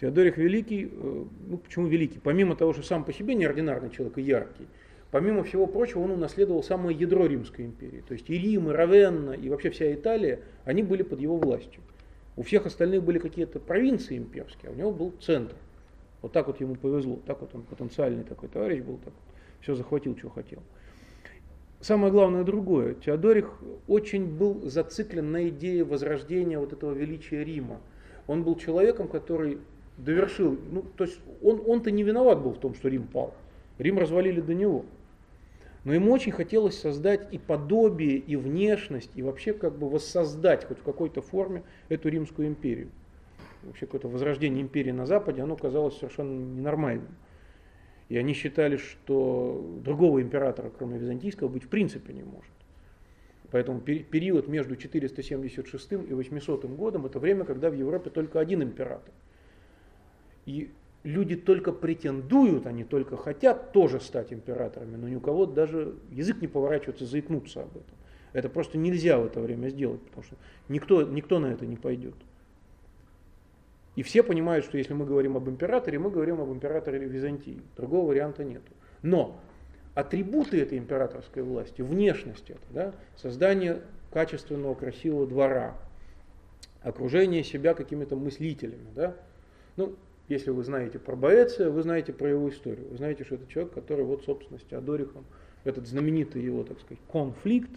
[SPEAKER 1] Теодорих Великий, э, ну почему Великий? Помимо того, что сам по себе неординарный человек и яркий, помимо всего прочего, он унаследовал самое ядро Римской империи. То есть и Рим, и Равенна, и вообще вся Италия, они были под его властью. У всех остальных были какие-то провинции имперские, а у него был центр. Вот так вот ему повезло, так вот он потенциальный такой товарищ был, так вот, все захватил, что хотел. Самое главное другое. Теодорих очень был зациклен на идее возрождения вот этого величия Рима. Он был человеком, который довершил, ну, то есть он, он-то не виноват был в том, что Рим пал. Рим развалили до него. Но ему очень хотелось создать и подобие, и внешность, и вообще как бы воссоздать хоть в какой-то форме эту Римскую империю. Вообще какое-то возрождение империи на Западе, оно казалось совершенно ненормальным. И они считали, что другого императора, кроме византийского, быть в принципе не может. Поэтому период между 476 и 800 годом это время, когда в Европе только один император – и люди только претендуют, они только хотят тоже стать императорами, но ни у кого даже язык не поворачивается заикнуться об этом. Это просто нельзя в это время сделать, потому что никто, никто на это не пойдет. И все понимают, что если мы говорим об императоре, мы говорим об императоре Византии. Другого варианта нет. Но атрибуты этой императорской власти, внешность это, да, создание качественного, красивого двора, окружение себя какими-то мыслителями, да, ну, если вы знаете про Боэция, вы знаете про его историю. Вы знаете, что это человек, который вот, собственно, с Теодорихом, этот знаменитый его, так сказать, конфликт,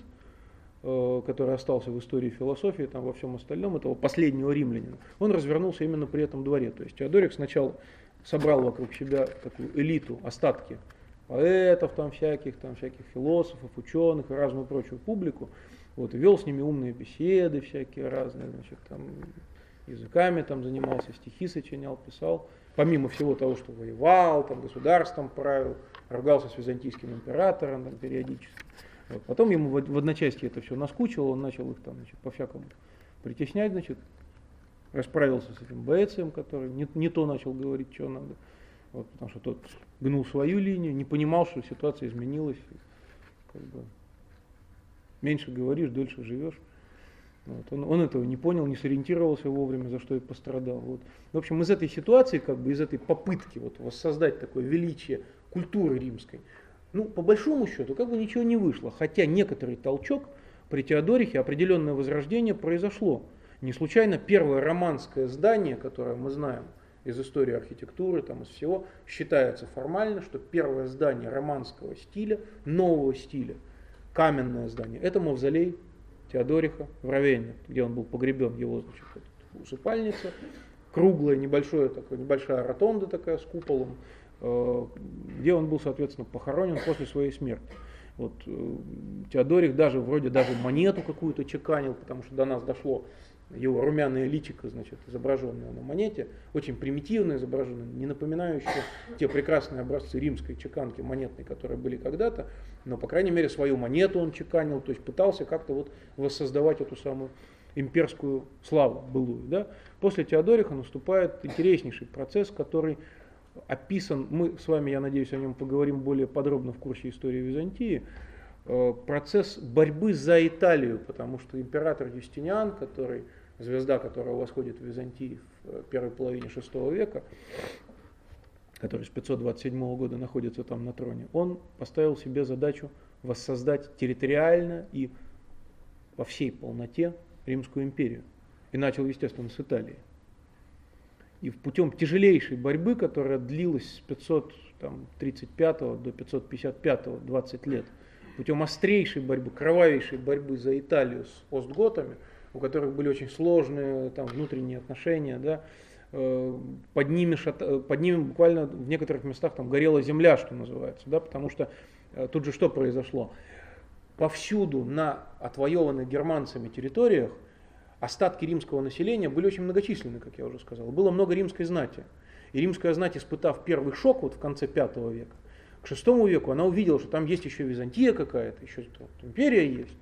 [SPEAKER 1] э, который остался в истории философии, там во всем остальном, этого последнего римлянина, он развернулся именно при этом дворе. То есть Теодорих сначала собрал вокруг себя такую элиту, остатки поэтов там всяких, там всяких философов, ученых и разную прочую публику, вот, вел с ними умные беседы всякие разные, значит, там, языками там занимался, стихи сочинял, писал. Помимо всего того, что воевал, там государством правил, ругался с византийским императором там, периодически. Вот. Потом ему в, в одночасье это все наскучило, он начал их там значит, по-всякому притеснять, значит, расправился с этим Боэцием, который не, не то начал говорить, что надо. Вот, потому что тот гнул свою линию, не понимал, что ситуация изменилась. Как бы, меньше говоришь, дольше живешь. Вот. Он, он этого не понял, не сориентировался вовремя, за что и пострадал. Вот. В общем, из этой ситуации, как бы из этой попытки вот, воссоздать такое величие культуры римской, ну, по большому счету, как бы ничего не вышло. Хотя некоторый толчок при Теодорихе, определенное возрождение произошло. Не случайно первое романское здание, которое мы знаем из истории архитектуры, там, из всего, считается формально, что первое здание романского стиля, нового стиля, каменное здание, это мавзолей Теодориха в Равенне, где он был погребен, его значит, усыпальница, круглая, небольшая, такая, небольшая ротонда такая с куполом, э, где он был, соответственно, похоронен после своей смерти. Вот э, Теодорих даже вроде даже монету какую-то чеканил, потому что до нас дошло его румяное личико, значит, изображенное на монете, очень примитивно изображенное, не напоминающее те прекрасные образцы римской чеканки монетной, которые были когда-то, но, по крайней мере, свою монету он чеканил, то есть пытался как-то вот воссоздавать эту самую имперскую славу былую. Да? После Теодориха наступает интереснейший процесс, который описан, мы с вами, я надеюсь, о нем поговорим более подробно в курсе истории Византии, э, процесс борьбы за Италию, потому что император Юстиниан, который, звезда которого восходит в Византии в э, первой половине VI века, который с 527 года находится там на троне, он поставил себе задачу воссоздать территориально и во всей полноте Римскую империю. И начал, естественно, с Италии. И путем тяжелейшей борьбы, которая длилась с 535 до 555, 20 лет, путем острейшей борьбы, кровавейшей борьбы за Италию с остготами, у которых были очень сложные там, внутренние отношения, да, под ними, под ними буквально в некоторых местах там горела земля, что называется, да, потому что э, тут же что произошло? Повсюду на отвоеванных германцами территориях остатки римского населения были очень многочисленны, как я уже сказал. Было много римской знати. И римская знать, испытав первый шок вот в конце V века, к VI веку она увидела, что там есть еще Византия какая-то, еще империя есть.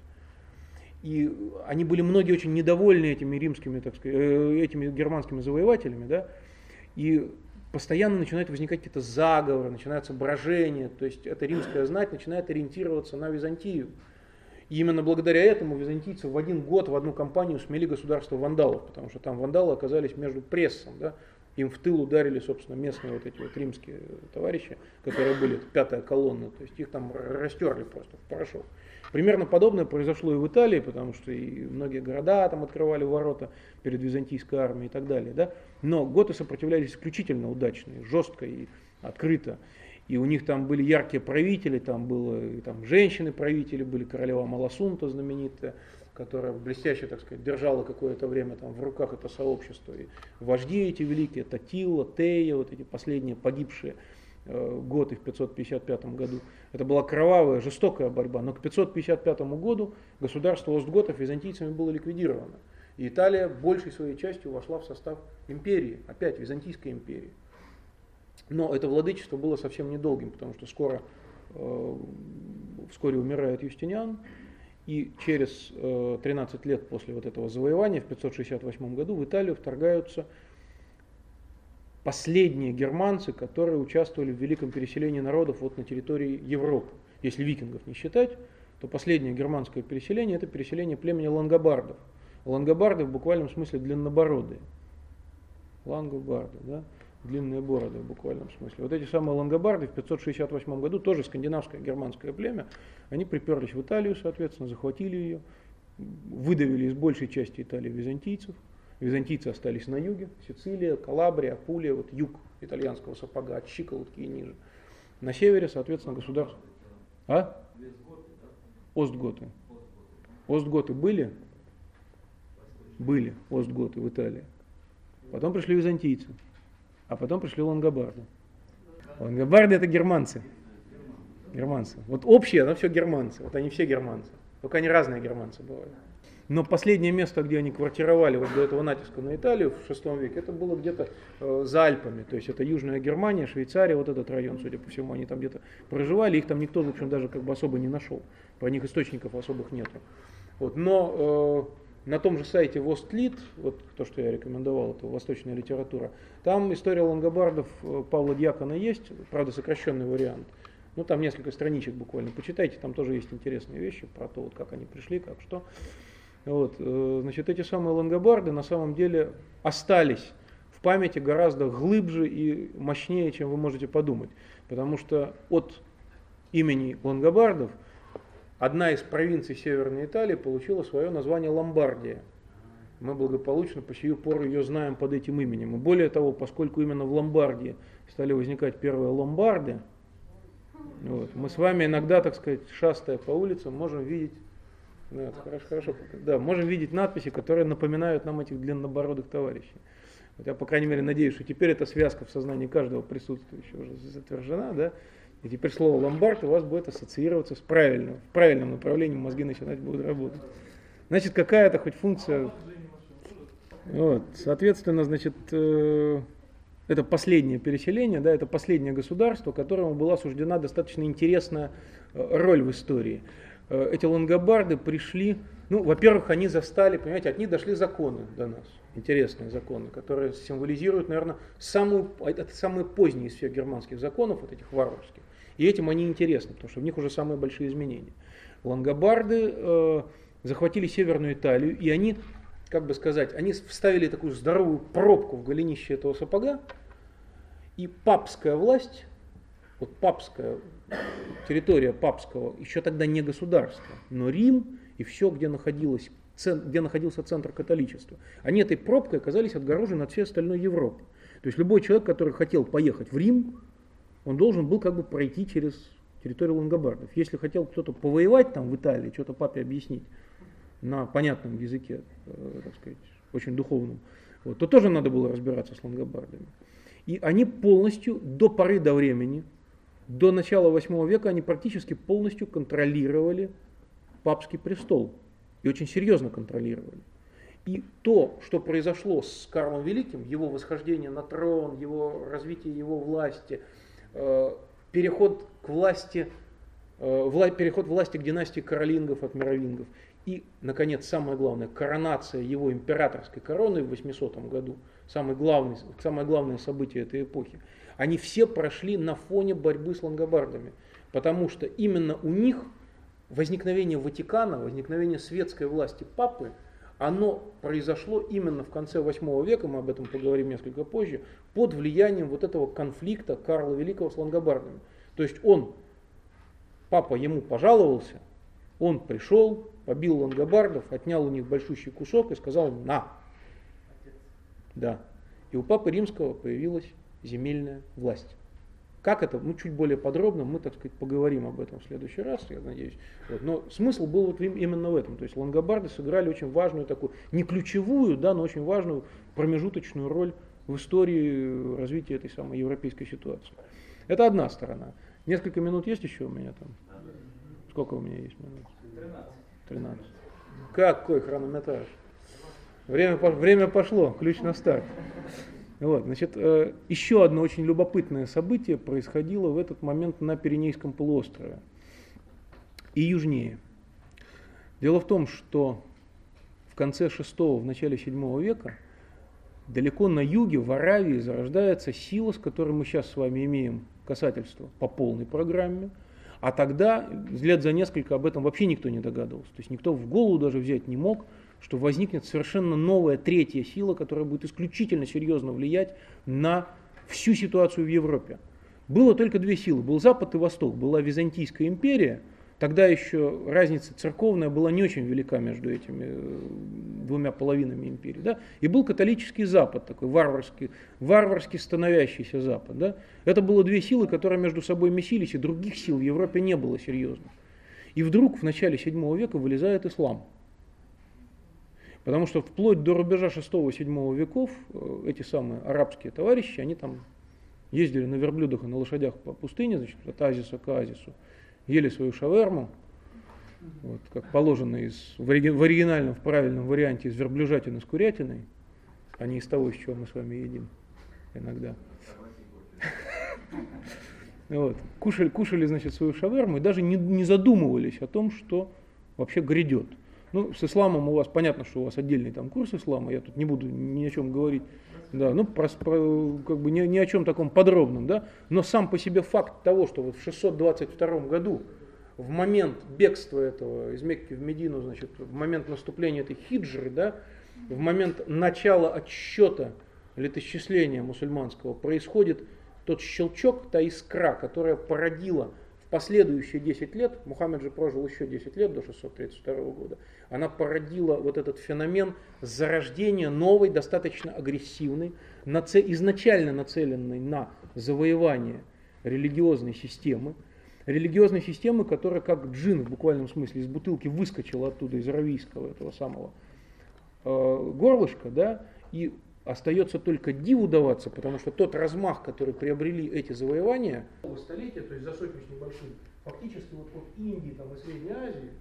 [SPEAKER 1] И они были многие очень недовольны этими римскими, так сказать, э, этими германскими завоевателями, да, и постоянно начинают возникать какие-то заговоры, начинаются брожения, то есть эта римская знать начинает ориентироваться на Византию. И именно благодаря этому византийцы в один год в одну компанию смели государство вандалов, потому что там вандалы оказались между прессом, да, им в тыл ударили, собственно, местные вот эти вот римские товарищи, которые были, пятая колонна, то есть их там растерли просто в порошок. Примерно подобное произошло и в Италии, потому что и многие города там открывали ворота перед византийской армией и так далее. Да? Но готы сопротивлялись исключительно удачно, жестко и открыто и у них там были яркие правители, там было там женщины-правители, были королева Маласунта знаменитая, которая блестяще, так сказать, держала какое-то время там в руках это сообщество. И вожди эти великие, Татила, Тея, вот эти последние погибшие э, годы в 555 году. Это была кровавая, жестокая борьба, но к 555 году государство Остготов византийцами было ликвидировано. И Италия большей своей частью вошла в состав империи, опять Византийской империи. Но это владычество было совсем недолгим, потому что скоро, э, вскоре умирает Юстиниан, и через э, 13 лет после вот этого завоевания, в 568 году, в Италию вторгаются последние германцы, которые участвовали в великом переселении народов вот на территории Европы. Если викингов не считать, то последнее германское переселение – это переселение племени лангобардов. Лангобарды в буквальном смысле длиннобородые. Лангобарды, да? длинные бороды в буквальном смысле. Вот эти самые лангобарды в 568 году, тоже скандинавское германское племя, они приперлись в Италию, соответственно, захватили ее, выдавили из большей части Италии византийцев. Византийцы остались на юге, Сицилия, Калабрия, Апулия, вот юг итальянского сапога, от щиколотки и ниже. На севере, соответственно, государство. А? Остготы. Остготы были? Были Остготы в Италии. Потом пришли византийцы а потом пришли лангобарды. Лангобарды это германцы. Германцы. Вот общие, но все германцы. Вот они все германцы. Только они разные германцы бывают. Но последнее место, где они квартировали вот до этого натиска на Италию в VI веке, это было где-то э, за Альпами. То есть это Южная Германия, Швейцария, вот этот район, судя по всему, они там где-то проживали. Их там никто, в общем, даже как бы особо не нашел. Про них источников особых нету. Вот. Но э, на том же сайте Востлит, вот то, что я рекомендовал, это восточная литература, там история лангобардов э, Павла Дьякона есть, правда сокращенный вариант. Ну там несколько страничек буквально, почитайте, там тоже есть интересные вещи про то, вот, как они пришли, как что. Вот, э, значит, эти самые лангобарды на самом деле остались в памяти гораздо глубже и мощнее, чем вы можете подумать. Потому что от имени лангобардов – одна из провинций Северной Италии получила свое название Ломбардия. Мы благополучно по сию пору ее знаем под этим именем. И более того, поскольку именно в Ломбардии стали возникать первые ломбарды, вот, мы с вами иногда, так сказать, шастая по улицам, можем видеть Да, хорошо, хорошо. Да, можем видеть надписи, которые напоминают нам этих длиннобородых товарищей. Вот я, по крайней мере, надеюсь, что теперь эта связка в сознании каждого присутствующего уже затвержена, да, и теперь слово ломбард у вас будет ассоциироваться с правильным, в правильном направлении мозги начинать будут работать. Значит, какая-то хоть функция... Вот, соответственно, значит, э, это последнее переселение, да, это последнее государство, которому была суждена достаточно интересная э, роль в истории. Э, эти лангобарды пришли, ну, во-первых, они застали, понимаете, от них дошли законы до нас, интересные законы, которые символизируют, наверное, самую, это самые поздние из всех германских законов, вот этих варварских. И этим они интересны, потому что в них уже самые большие изменения. Лангобарды э, захватили Северную Италию, и они, как бы сказать, они вставили такую здоровую пробку в голенище этого сапога, и папская власть, вот папская территория папского, еще тогда не государство, но Рим и все, где, находилось, где находился центр католичества, они этой пробкой оказались отгорожены от всей остальной Европы. То есть любой человек, который хотел поехать в Рим, он должен был как бы пройти через территорию лангобардов. Если хотел кто-то повоевать там в Италии, что-то папе объяснить на понятном языке, э, так сказать, очень духовном, вот, то тоже надо было разбираться с лангобардами. И они полностью до поры до времени, до начала 8 века, они практически полностью контролировали папский престол. И очень серьезно контролировали. И то, что произошло с Карлом Великим, его восхождение на трон, его развитие его власти – Э, переход к власти, э, переход власти к династии каролингов от мировингов. И, наконец, самое главное, коронация его императорской короны в 800 году, самое главное, самое главное событие этой эпохи, они все прошли на фоне борьбы с лангобардами. Потому что именно у них возникновение Ватикана, возникновение светской власти папы – оно произошло именно в конце 8 века, мы об этом поговорим несколько позже, под влиянием вот этого конфликта Карла Великого с лангобардами. То есть он, папа ему пожаловался, он пришел, побил лангобардов, отнял у них большущий кусок и сказал «на». Да. И у папы римского появилась земельная власть. Как это? Ну, чуть более подробно мы, так сказать, поговорим об этом в следующий раз, я надеюсь. Вот. Но смысл был вот именно в этом. То есть лангобарды сыграли очень важную такую, не ключевую, да, но очень важную промежуточную роль в истории развития этой самой европейской ситуации. Это одна сторона. Несколько минут есть еще у меня там? Сколько у меня есть минут? 13. 13. Какой хронометраж? Время, время пошло, ключ на старт. Вот, значит, э, еще одно очень любопытное событие происходило в этот момент на Пиренейском полуострове и южнее. Дело в том, что в конце VI, в начале VII века далеко на юге, в Аравии, зарождается сила, с которой мы сейчас с вами имеем касательство по полной программе. А тогда, лет за несколько, об этом вообще никто не догадывался. То есть никто в голову даже взять не мог, что возникнет совершенно новая третья сила, которая будет исключительно серьезно влиять на всю ситуацию в Европе. Было только две силы, был Запад и Восток, была Византийская империя, тогда еще разница церковная была не очень велика между этими э, двумя половинами империи, да? и был католический Запад, такой варварский, варварский становящийся Запад. Да? Это было две силы, которые между собой месились, и других сил в Европе не было серьезных. И вдруг в начале 7 века вылезает ислам – Потому что вплоть до рубежа 6-7 веков э, эти самые арабские товарищи, они там ездили на верблюдах и на лошадях по пустыне, значит, от азиса к азису, ели свою шаверму, вот, как положено из, в, оригинальном, в правильном варианте из верблюжатины с курятиной, а не из того, из чего мы с вами едим иногда. Вот. Кушали, кушали, значит, свою шаверму и даже не, не задумывались о том, что вообще грядет. Ну, с исламом у вас понятно, что у вас отдельный там курс ислама, я тут не буду ни о чем говорить. Да, ну, про, про, как бы ни, ни о чем таком подробном, да, но сам по себе факт того, что вот в 622 году, в момент бегства этого из Мекки в Медину, значит, в момент наступления этой хиджры, да, в момент начала отсчета летосчисления мусульманского происходит тот щелчок, та искра, которая породила последующие 10 лет, Мухаммед же прожил еще 10 лет до 632 года, она породила вот этот феномен зарождения новой, достаточно агрессивной, изначально нацеленной на завоевание религиозной системы, религиозной системы, которая как джин в буквальном смысле из бутылки выскочила оттуда, из аравийского этого самого э, горлышка, да, и остается только диву даваться, потому что тот размах, который приобрели эти завоевания, столетия, то есть за сотню с небольшим, фактически вот от Индии там, и Средней Азии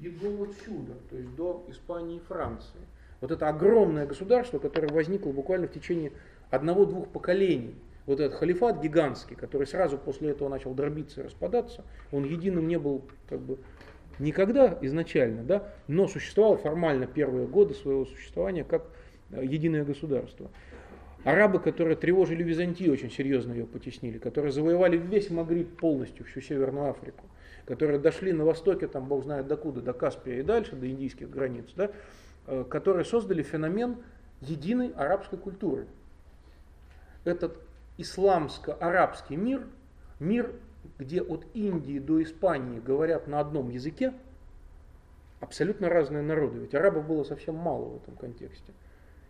[SPEAKER 1] и до вот сюда, то есть до Испании и Франции. Вот это огромное государство, которое возникло буквально в течение одного-двух поколений. Вот этот халифат гигантский, который сразу после этого начал дробиться и распадаться, он единым не был как бы никогда изначально, да, но существовал формально первые годы своего существования как единое государство. Арабы, которые тревожили Византию, очень серьезно ее потеснили, которые завоевали весь Магриб полностью, всю Северную Африку, которые дошли на востоке, там бог знает докуда, до Каспия и дальше, до индийских границ, да, э, которые создали феномен единой арабской культуры. Этот исламско-арабский мир, мир, где от Индии до Испании говорят на одном языке, абсолютно разные народы. Ведь арабов было совсем мало в этом контексте.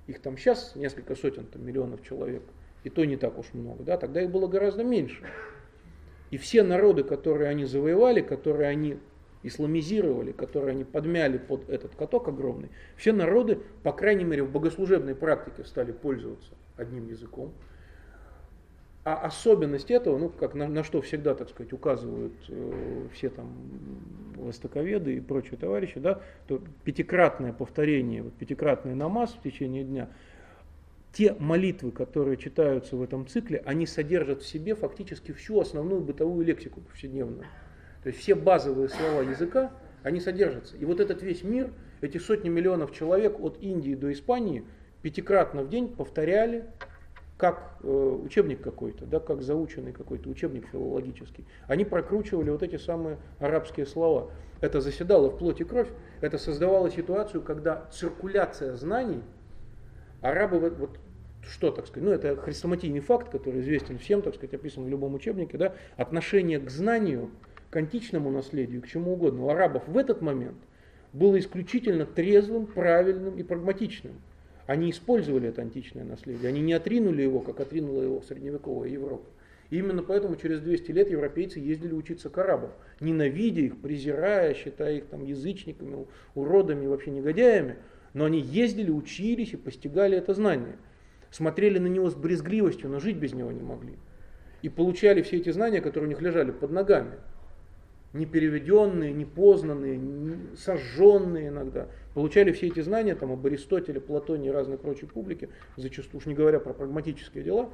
[SPEAKER 1] Их там сейчас несколько сотен там, миллионов человек, и то не так уж много, да, тогда их было гораздо меньше. И все народы, которые они завоевали, которые они исламизировали, которые они подмяли под этот каток огромный, все народы, по крайней мере, в богослужебной практике стали пользоваться одним языком. А особенность этого, ну, как на, на что всегда, так сказать, указывают э, все там востоковеды и прочие товарищи, да, то пятикратное повторение, вот пятикратный намаз в течение дня, те молитвы, которые читаются в этом цикле, они содержат в себе фактически всю основную бытовую лексику повседневную. То есть все базовые слова языка, они содержатся. И вот этот весь мир, эти сотни миллионов человек от Индии до Испании пятикратно в день повторяли как э, учебник какой-то, да, как заученный какой-то учебник филологический. Они прокручивали вот эти самые арабские слова. Это заседало в плоти кровь, это создавало ситуацию, когда циркуляция знаний, арабы, вот, вот что, так сказать, ну это хрестоматийный факт, который известен всем, так сказать, описан в любом учебнике, да, отношение к знанию, к античному наследию, к чему угодно. У арабов в этот момент было исключительно трезвым, правильным и прагматичным. Они использовали это античное наследие, они не отринули его, как отринула его средневековая Европа. И именно поэтому через 200 лет европейцы ездили учиться к арабам, ненавидя их, презирая, считая их там язычниками, уродами, вообще негодяями, но они ездили, учились и постигали это знание. Смотрели на него с брезгливостью, но жить без него не могли. И получали все эти знания, которые у них лежали под ногами не переведенные, не познанные, сожженные иногда, получали все эти знания там, об Аристотеле, Платоне и разной прочей публике, зачастую уж не говоря про прагматические дела,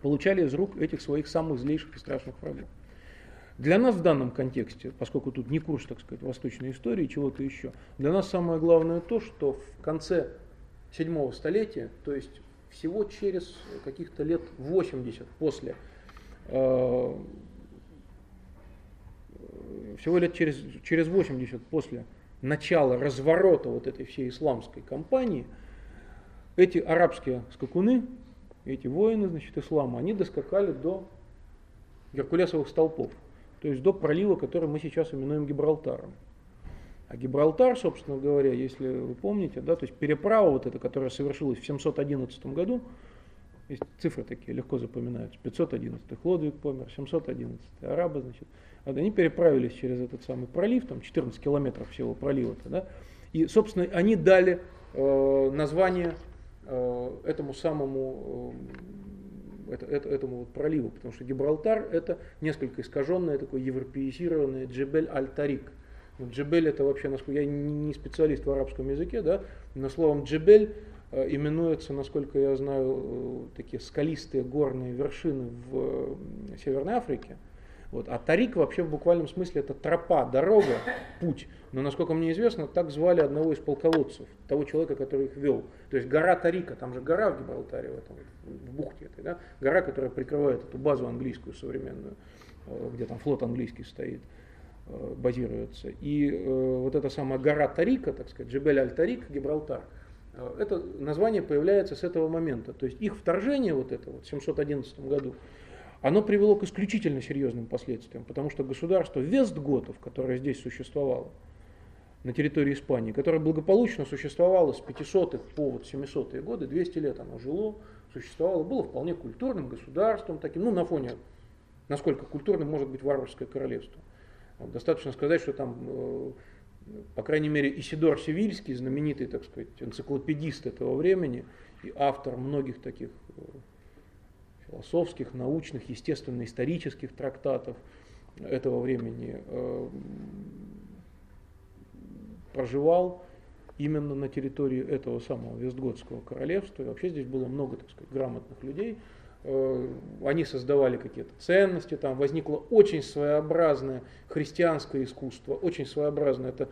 [SPEAKER 1] получали из рук этих своих самых злейших и страшных врагов. Для нас в данном контексте, поскольку тут не курс, так сказать, восточной истории, чего-то еще, для нас самое главное то, что в конце седьмого столетия, то есть всего через каких-то лет 80 после э, всего лет через, через 80 после начала разворота вот этой всей исламской кампании, эти арабские скакуны, эти воины значит, ислама, они доскакали до Геркулесовых столпов, то есть до пролива, который мы сейчас именуем Гибралтаром. А Гибралтар, собственно говоря, если вы помните, да, то есть переправа вот эта, которая совершилась в 711 году, есть цифры такие, легко запоминаются, 511 Лодвиг помер, 711 арабы, значит, они переправились через этот самый пролив, там 14 километров всего пролива-то, да, и, собственно, они дали э, название э, этому самому э, это, это, этому вот проливу, потому что Гибралтар это несколько искаженное, такое европеизированное Джебель Аль-Тарик. Вот Джебель это вообще, насколько я не специалист в арабском языке, да, но словом Джебель э, именуется, насколько я знаю, э, такие скалистые горные вершины в э, Северной Африке. Вот. А Тарик вообще в буквальном смысле это тропа, дорога, путь. Но, насколько мне известно, так звали одного из полководцев, того человека, который их вел. То есть гора Тарика, там же гора в Гибралтаре, в, этом, в бухте этой, да? гора, которая прикрывает эту базу английскую современную, э, где там флот английский стоит, э, базируется. И э, вот эта самая гора Тарика, так сказать, Джебель Аль-Тарик, Гибралтар, это название появляется с этого момента. То есть их вторжение вот это вот в 711 году, оно привело к исключительно серьезным последствиям, потому что государство Вестготов, которое здесь существовало, на территории Испании, которое благополучно существовало с 500-х по вот 700-е годы, 200 лет оно жило, существовало, было вполне культурным государством, таким, ну, на фоне насколько культурным может быть варварское королевство. Достаточно сказать, что там, э, по крайней мере, Исидор Севильский, знаменитый, так сказать, энциклопедист этого времени и автор многих таких э, философских, научных, естественно-исторических трактатов этого времени, э, проживал именно на территории этого самого Вестготского королевства. И вообще здесь было много, так сказать, грамотных людей. Э, они создавали какие-то ценности, там возникло очень своеобразное христианское искусство, очень своеобразное. Это,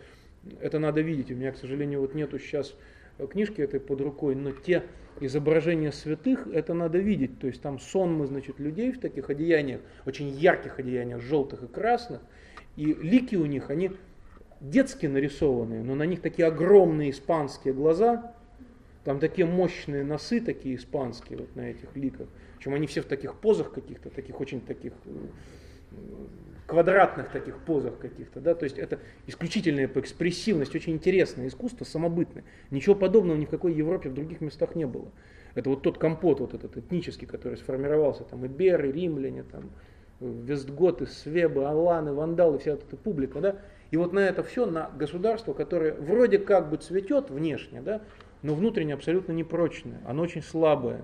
[SPEAKER 1] это надо видеть. У меня, к сожалению, вот нету сейчас книжки этой под рукой, но те изображения святых, это надо видеть. То есть там сонмы, значит, людей в таких одеяниях, очень ярких одеяниях, желтых и красных, и лики у них, они детски нарисованные, но на них такие огромные испанские глаза, там такие мощные носы такие испанские вот на этих ликах. Причем они все в таких позах каких-то, таких очень таких квадратных таких позах каких-то, да, то есть это исключительная по экспрессивность, очень интересное искусство, самобытное. Ничего подобного ни в какой Европе в других местах не было. Это вот тот компот вот этот этнический, который сформировался, там и беры, римляне, там, вестготы, свебы, аланы, вандалы, вся эта публика, да, и вот на это все, на государство, которое вроде как бы цветет внешне, да, но внутренне абсолютно непрочное, оно очень слабое.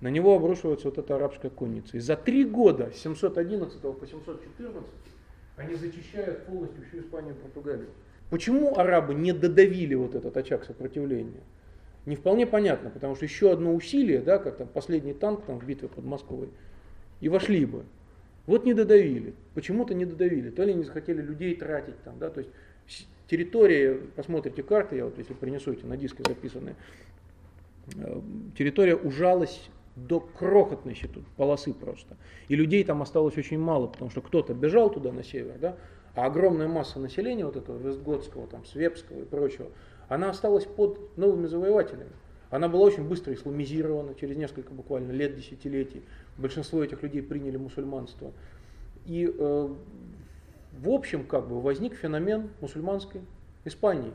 [SPEAKER 1] На него обрушивается вот эта арабская конница. И за три года, с 711 по 714, они зачищают полностью всю Испанию и Португалию. Почему арабы не додавили вот этот очаг сопротивления? Не вполне понятно, потому что еще одно усилие, да, как там последний танк там, в битве под Москвой, и вошли бы. Вот не додавили. Почему-то не додавили. То ли не захотели людей тратить там, да, то есть территория, посмотрите карты, я вот если принесу эти на диске записанные, э, территория ужалась до крохотной тут полосы просто. И людей там осталось очень мало, потому что кто-то бежал туда на север, да, а огромная масса населения вот этого Вестготского, там, Свепского и прочего, она осталась под новыми завоевателями. Она была очень быстро исламизирована, через несколько буквально лет, десятилетий. Большинство этих людей приняли мусульманство. И э, в общем как бы возник феномен мусульманской Испании.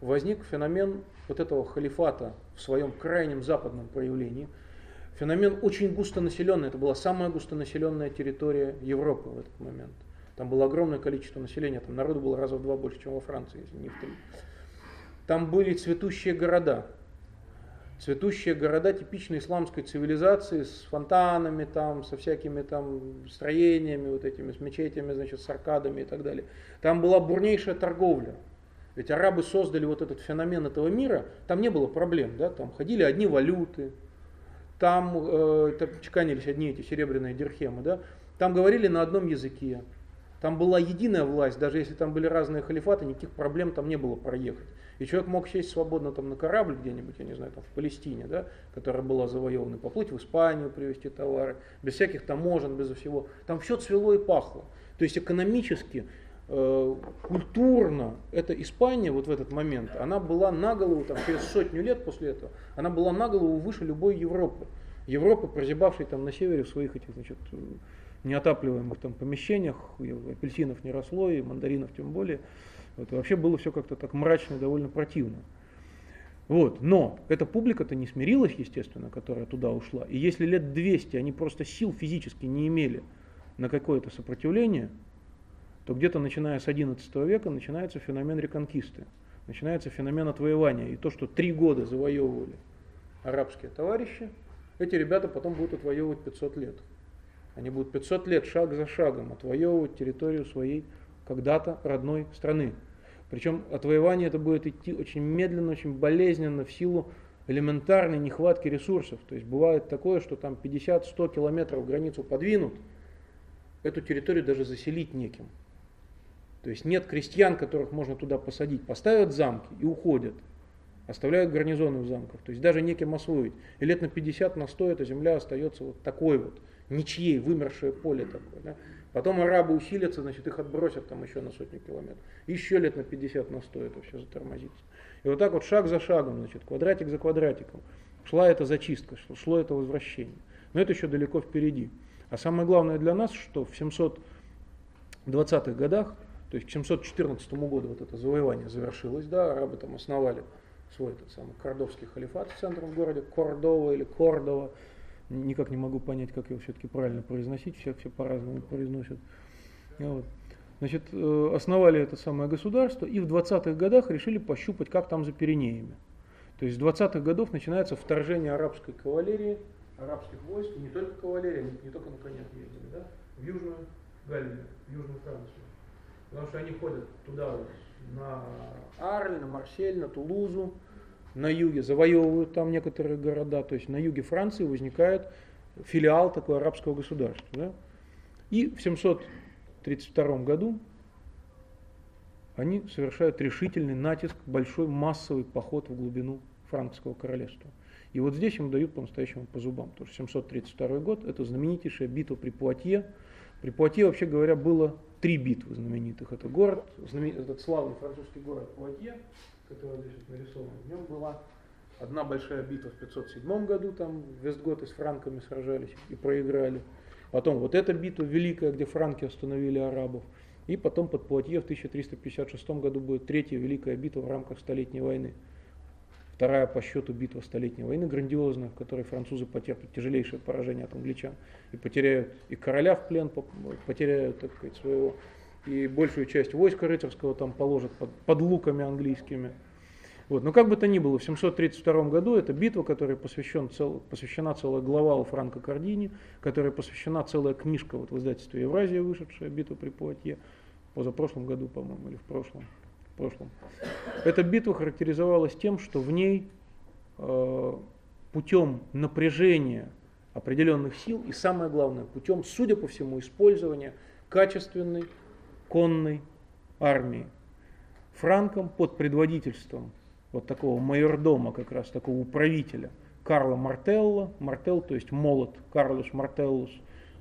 [SPEAKER 1] Возник феномен вот этого халифата в своем крайнем западном проявлении. Феномен очень густонаселенный. Это была самая густонаселенная территория Европы в этот момент. Там было огромное количество населения, там народу было раза в два больше, чем во Франции, если не в три. Там были цветущие города, цветущие города типичной исламской цивилизации с фонтанами там, со всякими там строениями, вот этими, с мечетями, значит, с аркадами и так далее. Там была бурнейшая торговля. Ведь арабы создали вот этот феномен этого мира, там не было проблем, да, там ходили одни валюты, там, э, чеканились одни эти серебряные дирхемы, да, там говорили на одном языке, там была единая власть, даже если там были разные халифаты, никаких проблем там не было проехать. И человек мог сесть свободно там на корабль где-нибудь, я не знаю, там в Палестине, да, которая была завоевана, поплыть в Испанию, привезти товары, без всяких таможен, без всего. Там все цвело и пахло. То есть экономически, культурно эта Испания вот в этот момент, она была на голову, там, через сотню лет после этого, она была на голову выше любой Европы. Европы, прозябавшей там на севере в своих этих, значит, неотапливаемых там помещениях, апельсинов не росло, и мандаринов тем более. Вот, вообще было все как-то так мрачно и довольно противно. Вот. Но эта публика-то не смирилась, естественно, которая туда ушла. И если лет 200 они просто сил физически не имели на какое-то сопротивление, то где-то начиная с XI века начинается феномен реконкисты, начинается феномен отвоевания. И то, что три года завоевывали арабские товарищи, эти ребята потом будут отвоевывать 500 лет. Они будут 500 лет шаг за шагом отвоевывать территорию своей когда-то родной страны. Причем отвоевание это будет идти очень медленно, очень болезненно в силу элементарной нехватки ресурсов. То есть бывает такое, что там 50-100 километров границу подвинут, эту территорию даже заселить неким. То есть нет крестьян, которых можно туда посадить. Поставят замки и уходят. Оставляют гарнизоны в замках. То есть даже неким освоить. И лет на 50, на 100 эта земля остается вот такой вот, ничьей, вымершее поле такое. Да? Потом арабы усилятся, значит, их отбросят там еще на сотню километров. Еще лет на 50, на 100 это все затормозится. И вот так вот шаг за шагом, значит, квадратик за квадратиком, шла эта зачистка, шло это возвращение. Но это еще далеко впереди. А самое главное для нас, что в 720-х годах, то есть к 714 году вот это завоевание завершилось, да, арабы там основали свой этот самый кордовский халифат в центром городе, Кордова или Кордова, никак не могу понять, как его все-таки правильно произносить, все, все по-разному произносят. Вот. Значит, э, основали это самое государство и в 20-х годах решили пощупать, как там за Пиренеями. То есть с 20-х годов начинается вторжение арабской кавалерии, арабских войск, и не только кавалерии, не только на конях ездили, да, в Южную Галлию, в Южную Францию. Потому что они ходят туда на Арль, на Марсель, на Тулузу, на юге, завоевывают там некоторые города, то есть на юге Франции возникает филиал такого арабского государства. Да? И в 732 году они совершают решительный натиск, большой массовый поход в глубину франкского королевства. И вот здесь им дают по-настоящему по зубам. Потому что 732 год – это знаменитейшая битва при Пуатье. При Пуатье, вообще говоря, было три битвы знаменитых. Это город, знаменит, этот славный французский город Пуатье, который здесь вот нарисован. В нем была одна большая битва в 507 году, там Вестготы с франками сражались и проиграли. Потом вот эта битва великая, где франки остановили арабов. И потом под Пуатье в 1356 году будет третья великая битва в рамках Столетней войны. Вторая по счету битва Столетней войны, грандиозная, в которой французы потерпят тяжелейшее поражение от англичан. И потеряют и короля в плен, потеряют, так сказать, своего, и большую часть войска рыцарского там положат под, под луками английскими. Вот. Но как бы то ни было, в 732 году это битва, которая посвящен цел, посвящена целая глава у Франко Кардини, которая посвящена целая книжка вот в издательстве Евразия, вышедшая «Битва при Пуатье», позапрошлом году, по-моему, или в прошлом. В прошлом. Эта битва характеризовалась тем, что в ней э, путем напряжения определенных сил и самое главное, путем, судя по всему, использования качественной конной армии. Франком под предводительством вот такого майордома, как раз такого управителя, Карла Мартелла, Мартел, то есть молот, Карлос Мартеллус,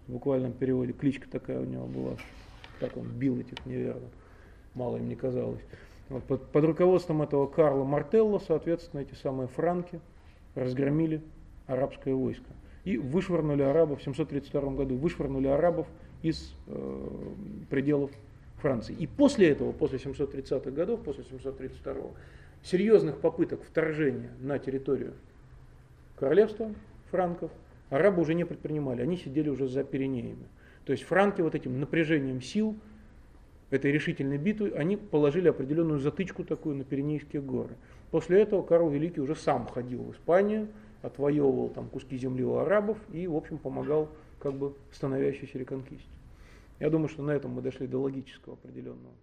[SPEAKER 1] в буквальном переводе, кличка такая у него была, так он бил этих неверных, мало им не казалось. Вот, под, под руководством этого Карла Мартелла, соответственно, эти самые франки разгромили арабское войско. И вышвырнули арабов в 732 году, вышвырнули арабов из э, пределов Франции. И после этого, после 730-х годов, после 732 серьезных попыток вторжения на территорию королевства франков арабы уже не предпринимали, они сидели уже за Пиренеями. То есть франки вот этим напряжением сил этой решительной битвы, они положили определенную затычку такую на Пиренейские горы. После этого Карл Великий уже сам ходил в Испанию, отвоевывал там куски земли у арабов и, в общем, помогал как бы становящейся реконкисте. Я думаю, что на этом мы дошли до логического определенного